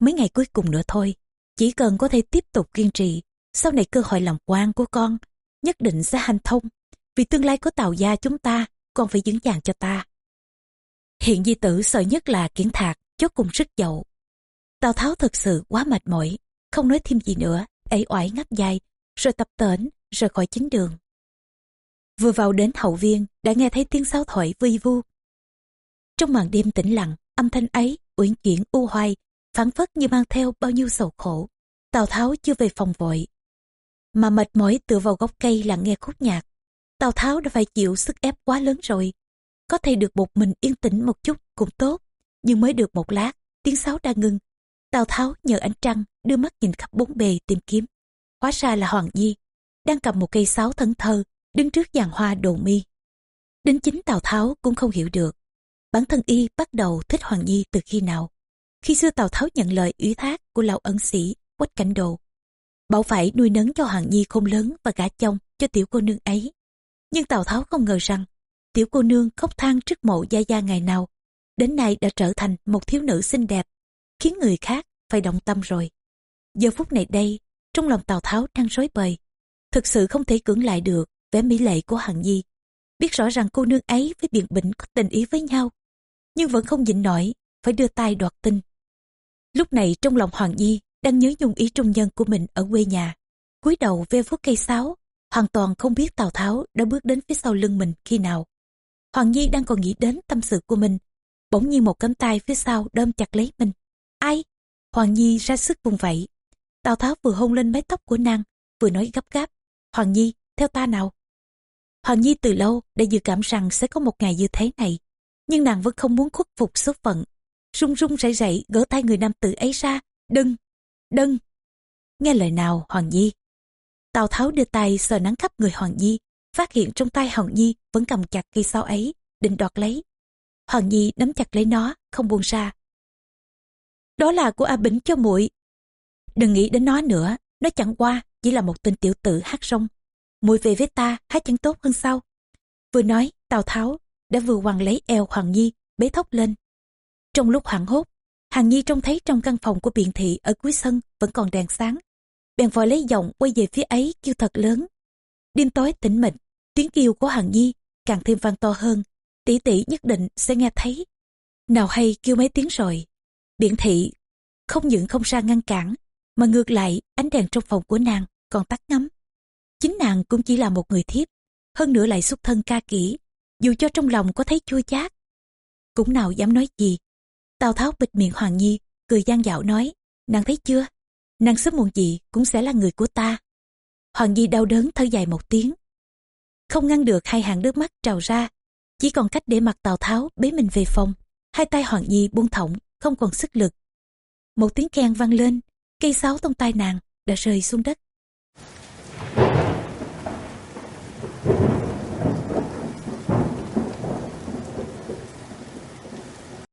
mấy ngày cuối cùng nữa thôi. Chỉ cần có thể tiếp tục kiên trì, sau này cơ hội làm quan của con nhất định sẽ hành thông. Vì tương lai của Tào gia chúng ta, con phải vững vàng cho ta. Hiện di tử sợ nhất là kiến thạc, chốt cùng sức dậu. Tào Tháo thật sự quá mệt mỏi, không nói thêm gì nữa, ấy oải ngắt dài, rồi tập tễnh rời khỏi chính đường. Vừa vào đến hậu viên, đã nghe thấy tiếng sáo thổi vi vu. Trong màn đêm tĩnh lặng, âm thanh ấy, uyển chuyển u hoài, phản phất như mang theo bao nhiêu sầu khổ. Tào Tháo chưa về phòng vội, mà mệt mỏi tựa vào gốc cây lặng nghe khúc nhạc. Tào Tháo đã phải chịu sức ép quá lớn rồi. Có thể được một mình yên tĩnh một chút cũng tốt, nhưng mới được một lát, tiếng sáo đã ngưng. Tào Tháo nhờ ánh trăng đưa mắt nhìn khắp bốn bề tìm kiếm. Hóa ra là Hoàng Nhi, đang cầm một cây sáo thân thơ, đứng trước giàn hoa đồ mi. Đến chính Tào Tháo cũng không hiểu được. Bản thân y bắt đầu thích Hoàng Nhi từ khi nào. Khi xưa Tào Tháo nhận lời ủy thác của lão ẩn sĩ Quách Cảnh Đồ. Bảo phải nuôi nấng cho Hoàng Nhi không lớn và gả chồng, cho tiểu cô nương ấy. Nhưng Tào Tháo không ngờ rằng, tiểu cô nương khóc than trước mộ gia gia ngày nào, đến nay đã trở thành một thiếu nữ xinh đẹp, khiến người khác phải động tâm rồi. Giờ phút này đây, trong lòng Tào Tháo đang rối bời, thực sự không thể cưỡng lại được vẻ mỹ lệ của Hằng Nhi. Biết rõ rằng cô nương ấy với Biện Bỉnh có tình ý với nhau, nhưng vẫn không nhịn nổi, phải đưa tay đoạt tin. Lúc này trong lòng Hoàng Nhi đang nhớ nhung ý trung nhân của mình ở quê nhà. cúi đầu ve vuốt cây sáo, hoàn toàn không biết Tào Tháo đã bước đến phía sau lưng mình khi nào. Hoàng Nhi đang còn nghĩ đến tâm sự của mình. Bỗng nhiên một cánh tay phía sau đơm chặt lấy mình. Ai? Hoàng Nhi ra sức vùng vẫy. Tào Tháo vừa hôn lên mái tóc của nàng, vừa nói gấp gáp. Hoàng Nhi, theo ta nào. Hoàng Nhi từ lâu đã dự cảm rằng sẽ có một ngày như thế này. Nhưng nàng vẫn không muốn khuất phục số phận. Run run rẩy rẩy gỡ tay người nam tử ấy ra. Đừng, đừng. Nghe lời nào Hoàng Nhi. Tào Tháo đưa tay sờ nắng khắp người Hoàng Nhi, phát hiện trong tay Hoàng Nhi vẫn cầm chặt cây sao ấy, định đoạt lấy. Hoàng Nhi nắm chặt lấy nó, không buông ra. Đó là của A Bính cho muội. Đừng nghĩ đến nó nữa, nó chẳng qua chỉ là một tên tiểu tử hát rong. Muội về với ta hát chẳng tốt hơn sao? Vừa nói, Tào Tháo đã vừa hoàng lấy eo Hoàng Nhi, bế thốc lên. Trong lúc hoảng hốt, Hàng Nhi trông thấy trong căn phòng của biện thị ở cuối sân vẫn còn đèn sáng. Bèn vội lấy giọng quay về phía ấy kêu thật lớn. Đêm tối tĩnh mịch, tiếng kêu của Hàng Nhi càng thêm vang to hơn. Tỷ tỷ nhất định sẽ nghe thấy. Nào hay kêu mấy tiếng rồi. Biện thị không những không ra ngăn cản, mà ngược lại ánh đèn trong phòng của nàng còn tắt ngắm. Chính nàng cũng chỉ là một người thiếp, hơn nữa lại xuất thân ca kỹ, dù cho trong lòng có thấy chua chát. Cũng nào dám nói gì. Tào Tháo bịt miệng Hoàng Nhi, cười gian dạo nói, nàng thấy chưa, nàng sớm muộn gì cũng sẽ là người của ta. Hoàng Nhi đau đớn thở dài một tiếng. Không ngăn được hai hàng nước mắt trào ra, chỉ còn cách để mặc Tào Tháo bế mình về phòng. Hai tay Hoàng Nhi buông thõng, không còn sức lực. Một tiếng khen vang lên, cây sáo trong tay nàng đã rơi xuống đất.